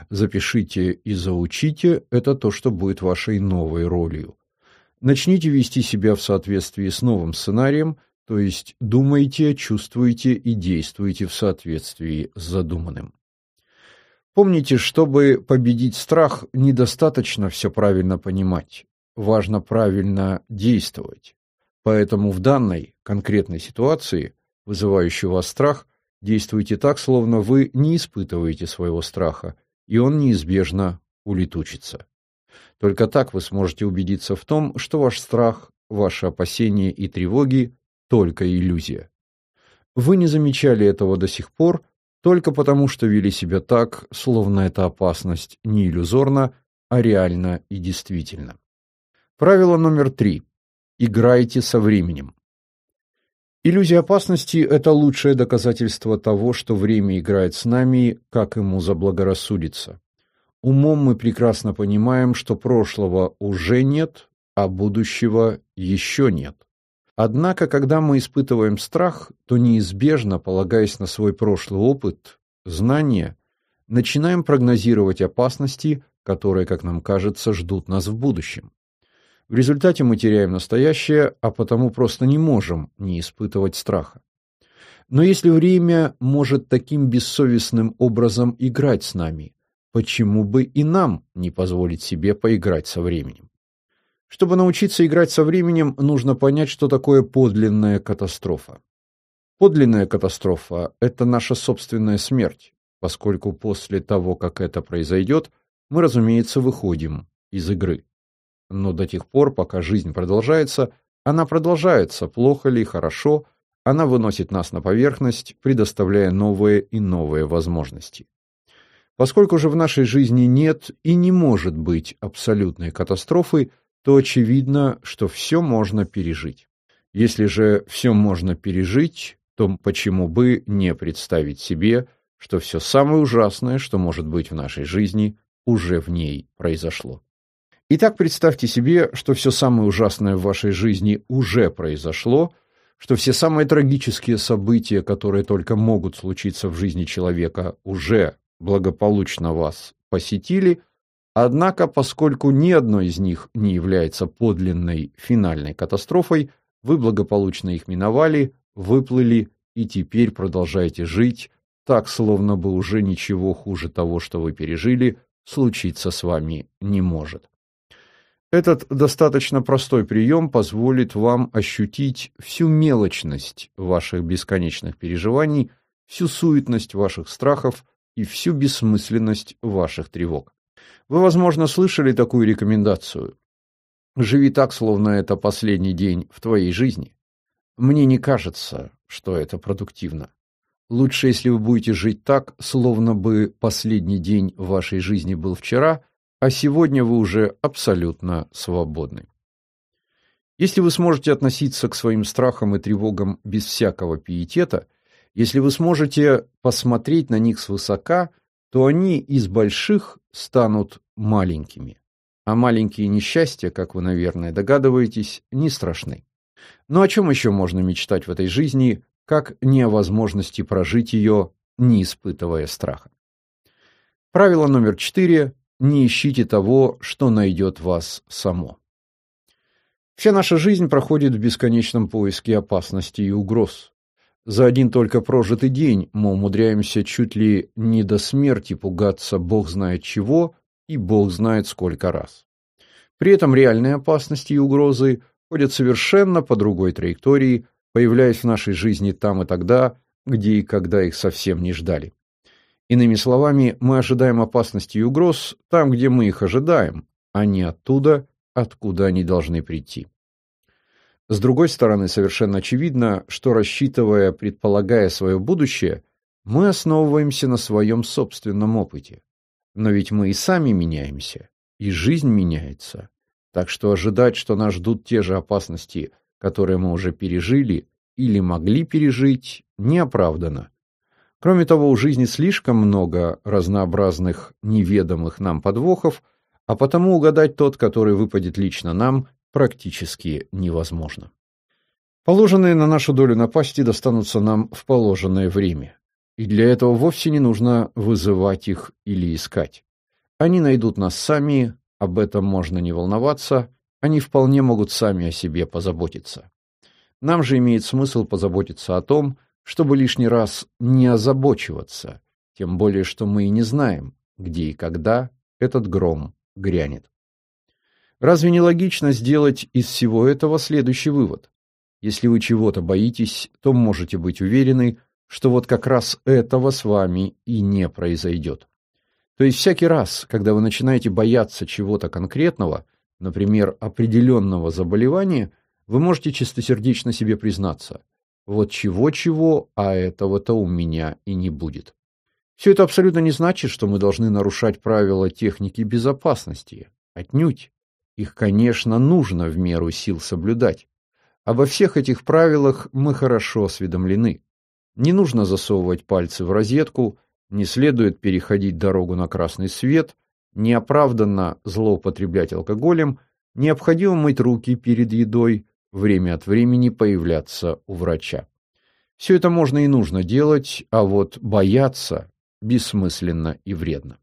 Запишите и заучите, это то, что будет вашей новой ролью. Начните вести себя в соответствии с новым сценарием, то есть думайте, чувствуйте и действуйте в соответствии с задуманным. Помните, чтобы победить страх, недостаточно все правильно понимать важно правильно действовать. Поэтому в данной конкретной ситуации, вызывающей у вас страх, действуйте так, словно вы не испытываете своего страха, и он неизбежно улетучится. Только так вы сможете убедиться в том, что ваш страх, ваши опасения и тревоги – только иллюзия. Вы не замечали этого до сих пор только потому, что вели себя так, словно эта опасность не иллюзорна, а реальна и действительно. Правило номер три. Играйте со временем. Иллюзия опасности – это лучшее доказательство того, что время играет с нами, как ему заблагорассудится. Умом мы прекрасно понимаем, что прошлого уже нет, а будущего еще нет. Однако, когда мы испытываем страх, то неизбежно, полагаясь на свой прошлый опыт, знания, начинаем прогнозировать опасности, которые, как нам кажется, ждут нас в будущем. В результате мы теряем настоящее, а потому просто не можем не испытывать страха. Но если время может таким бессовестным образом играть с нами, почему бы и нам не позволить себе поиграть со временем? Чтобы научиться играть со временем, нужно понять, что такое подлинная катастрофа. Подлинная катастрофа – это наша собственная смерть, поскольку после того, как это произойдет, мы, разумеется, выходим из игры но до тех пор, пока жизнь продолжается, она продолжается, плохо ли, хорошо, она выносит нас на поверхность, предоставляя новые и новые возможности. Поскольку же в нашей жизни нет и не может быть абсолютной катастрофы, то очевидно, что все можно пережить. Если же все можно пережить, то почему бы не представить себе, что все самое ужасное, что может быть в нашей жизни, уже в ней произошло. Итак, представьте себе, что все самое ужасное в вашей жизни уже произошло, что все самые трагические события, которые только могут случиться в жизни человека, уже благополучно вас посетили, однако, поскольку ни одно из них не является подлинной финальной катастрофой, вы благополучно их миновали, выплыли и теперь продолжаете жить, так, словно бы уже ничего хуже того, что вы пережили, случиться с вами не может. Этот достаточно простой прием позволит вам ощутить всю мелочность ваших бесконечных переживаний, всю суетность ваших страхов и всю бессмысленность ваших тревог. Вы, возможно, слышали такую рекомендацию. Живи так, словно это последний день в твоей жизни. Мне не кажется, что это продуктивно. Лучше, если вы будете жить так, словно бы последний день вашей жизни был вчера – а сегодня вы уже абсолютно свободны. Если вы сможете относиться к своим страхам и тревогам без всякого пиетета, если вы сможете посмотреть на них свысока, то они из больших станут маленькими. А маленькие несчастья, как вы, наверное, догадываетесь, не страшны. Но о чем еще можно мечтать в этой жизни, как не о возможности прожить ее, не испытывая страха? Правило номер четыре не ищите того, что найдет вас само. Вся наша жизнь проходит в бесконечном поиске опасностей и угроз. За один только прожитый день мы умудряемся чуть ли не до смерти пугаться бог знает чего и бог знает сколько раз. При этом реальные опасности и угрозы ходят совершенно по другой траектории, появляясь в нашей жизни там и тогда, где и когда их совсем не ждали. Иными словами, мы ожидаем опасности и угроз там, где мы их ожидаем, а не оттуда, откуда они должны прийти. С другой стороны, совершенно очевидно, что рассчитывая, предполагая свое будущее, мы основываемся на своем собственном опыте. Но ведь мы и сами меняемся, и жизнь меняется. Так что ожидать, что нас ждут те же опасности, которые мы уже пережили или могли пережить, неоправданно. Кроме того, у жизни слишком много разнообразных неведомых нам подвохов, а потому угадать тот, который выпадет лично нам, практически невозможно. Положенные на нашу долю напасти достанутся нам в положенное время. И для этого вовсе не нужно вызывать их или искать. Они найдут нас сами, об этом можно не волноваться, они вполне могут сами о себе позаботиться. Нам же имеет смысл позаботиться о том, чтобы лишний раз не озабочиваться, тем более что мы и не знаем, где и когда этот гром грянет. Разве не логично сделать из всего этого следующий вывод? Если вы чего-то боитесь, то можете быть уверены, что вот как раз этого с вами и не произойдет. То есть всякий раз, когда вы начинаете бояться чего-то конкретного, например, определенного заболевания, вы можете чистосердечно себе признаться, вот чего-чего, а этого-то у меня и не будет. Все это абсолютно не значит, что мы должны нарушать правила техники безопасности. Отнюдь. Их, конечно, нужно в меру сил соблюдать. Обо всех этих правилах мы хорошо осведомлены. Не нужно засовывать пальцы в розетку, не следует переходить дорогу на красный свет, неоправданно злоупотреблять алкоголем, необходимо мыть руки перед едой, время от времени появляться у врача. Все это можно и нужно делать, а вот бояться бессмысленно и вредно.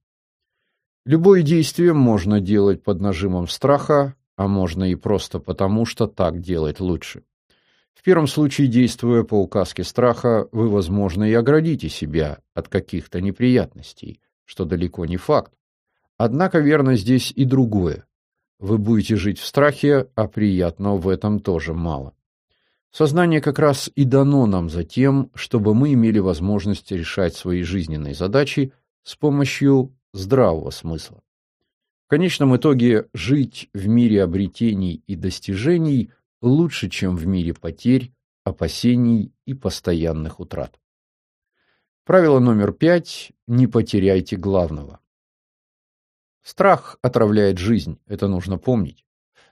Любое действие можно делать под нажимом страха, а можно и просто потому, что так делать лучше. В первом случае, действуя по указке страха, вы, возможно, и оградите себя от каких-то неприятностей, что далеко не факт. Однако верно здесь и другое. Вы будете жить в страхе, а приятного в этом тоже мало. Сознание как раз и дано нам за тем, чтобы мы имели возможность решать свои жизненные задачи с помощью здравого смысла. В конечном итоге жить в мире обретений и достижений лучше, чем в мире потерь, опасений и постоянных утрат. Правило номер пять – не потеряйте главного. Страх отравляет жизнь, это нужно помнить.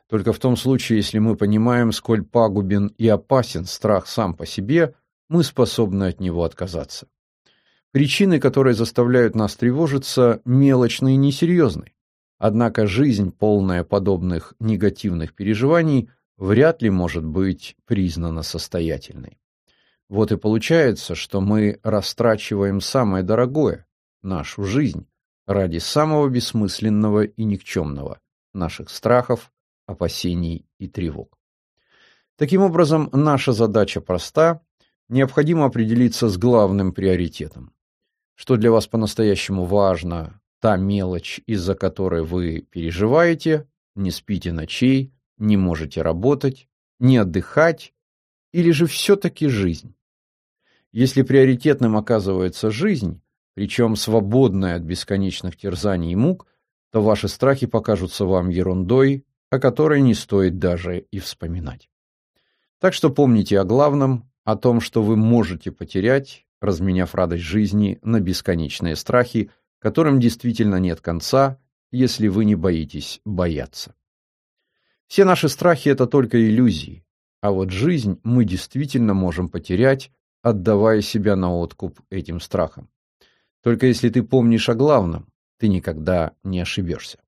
Только в том случае, если мы понимаем, сколь пагубен и опасен страх сам по себе, мы способны от него отказаться. Причины, которые заставляют нас тревожиться, мелочны и несерьезны. Однако жизнь, полная подобных негативных переживаний, вряд ли может быть признана состоятельной. Вот и получается, что мы растрачиваем самое дорогое – нашу жизнь, ради самого бессмысленного и никчемного – наших страхов, опасений и тревог. Таким образом, наша задача проста – необходимо определиться с главным приоритетом. Что для вас по-настоящему важно, та мелочь, из-за которой вы переживаете, не спите ночей, не можете работать, не отдыхать, или же все-таки жизнь? Если приоритетным оказывается жизнь, причем свободная от бесконечных терзаний и мук, то ваши страхи покажутся вам ерундой, о которой не стоит даже и вспоминать. Так что помните о главном, о том, что вы можете потерять, разменяв радость жизни на бесконечные страхи, которым действительно нет конца, если вы не боитесь бояться. Все наши страхи – это только иллюзии, а вот жизнь мы действительно можем потерять, отдавая себя на откуп этим страхам. Только если ты помнишь о главном, ты никогда не ошибешься.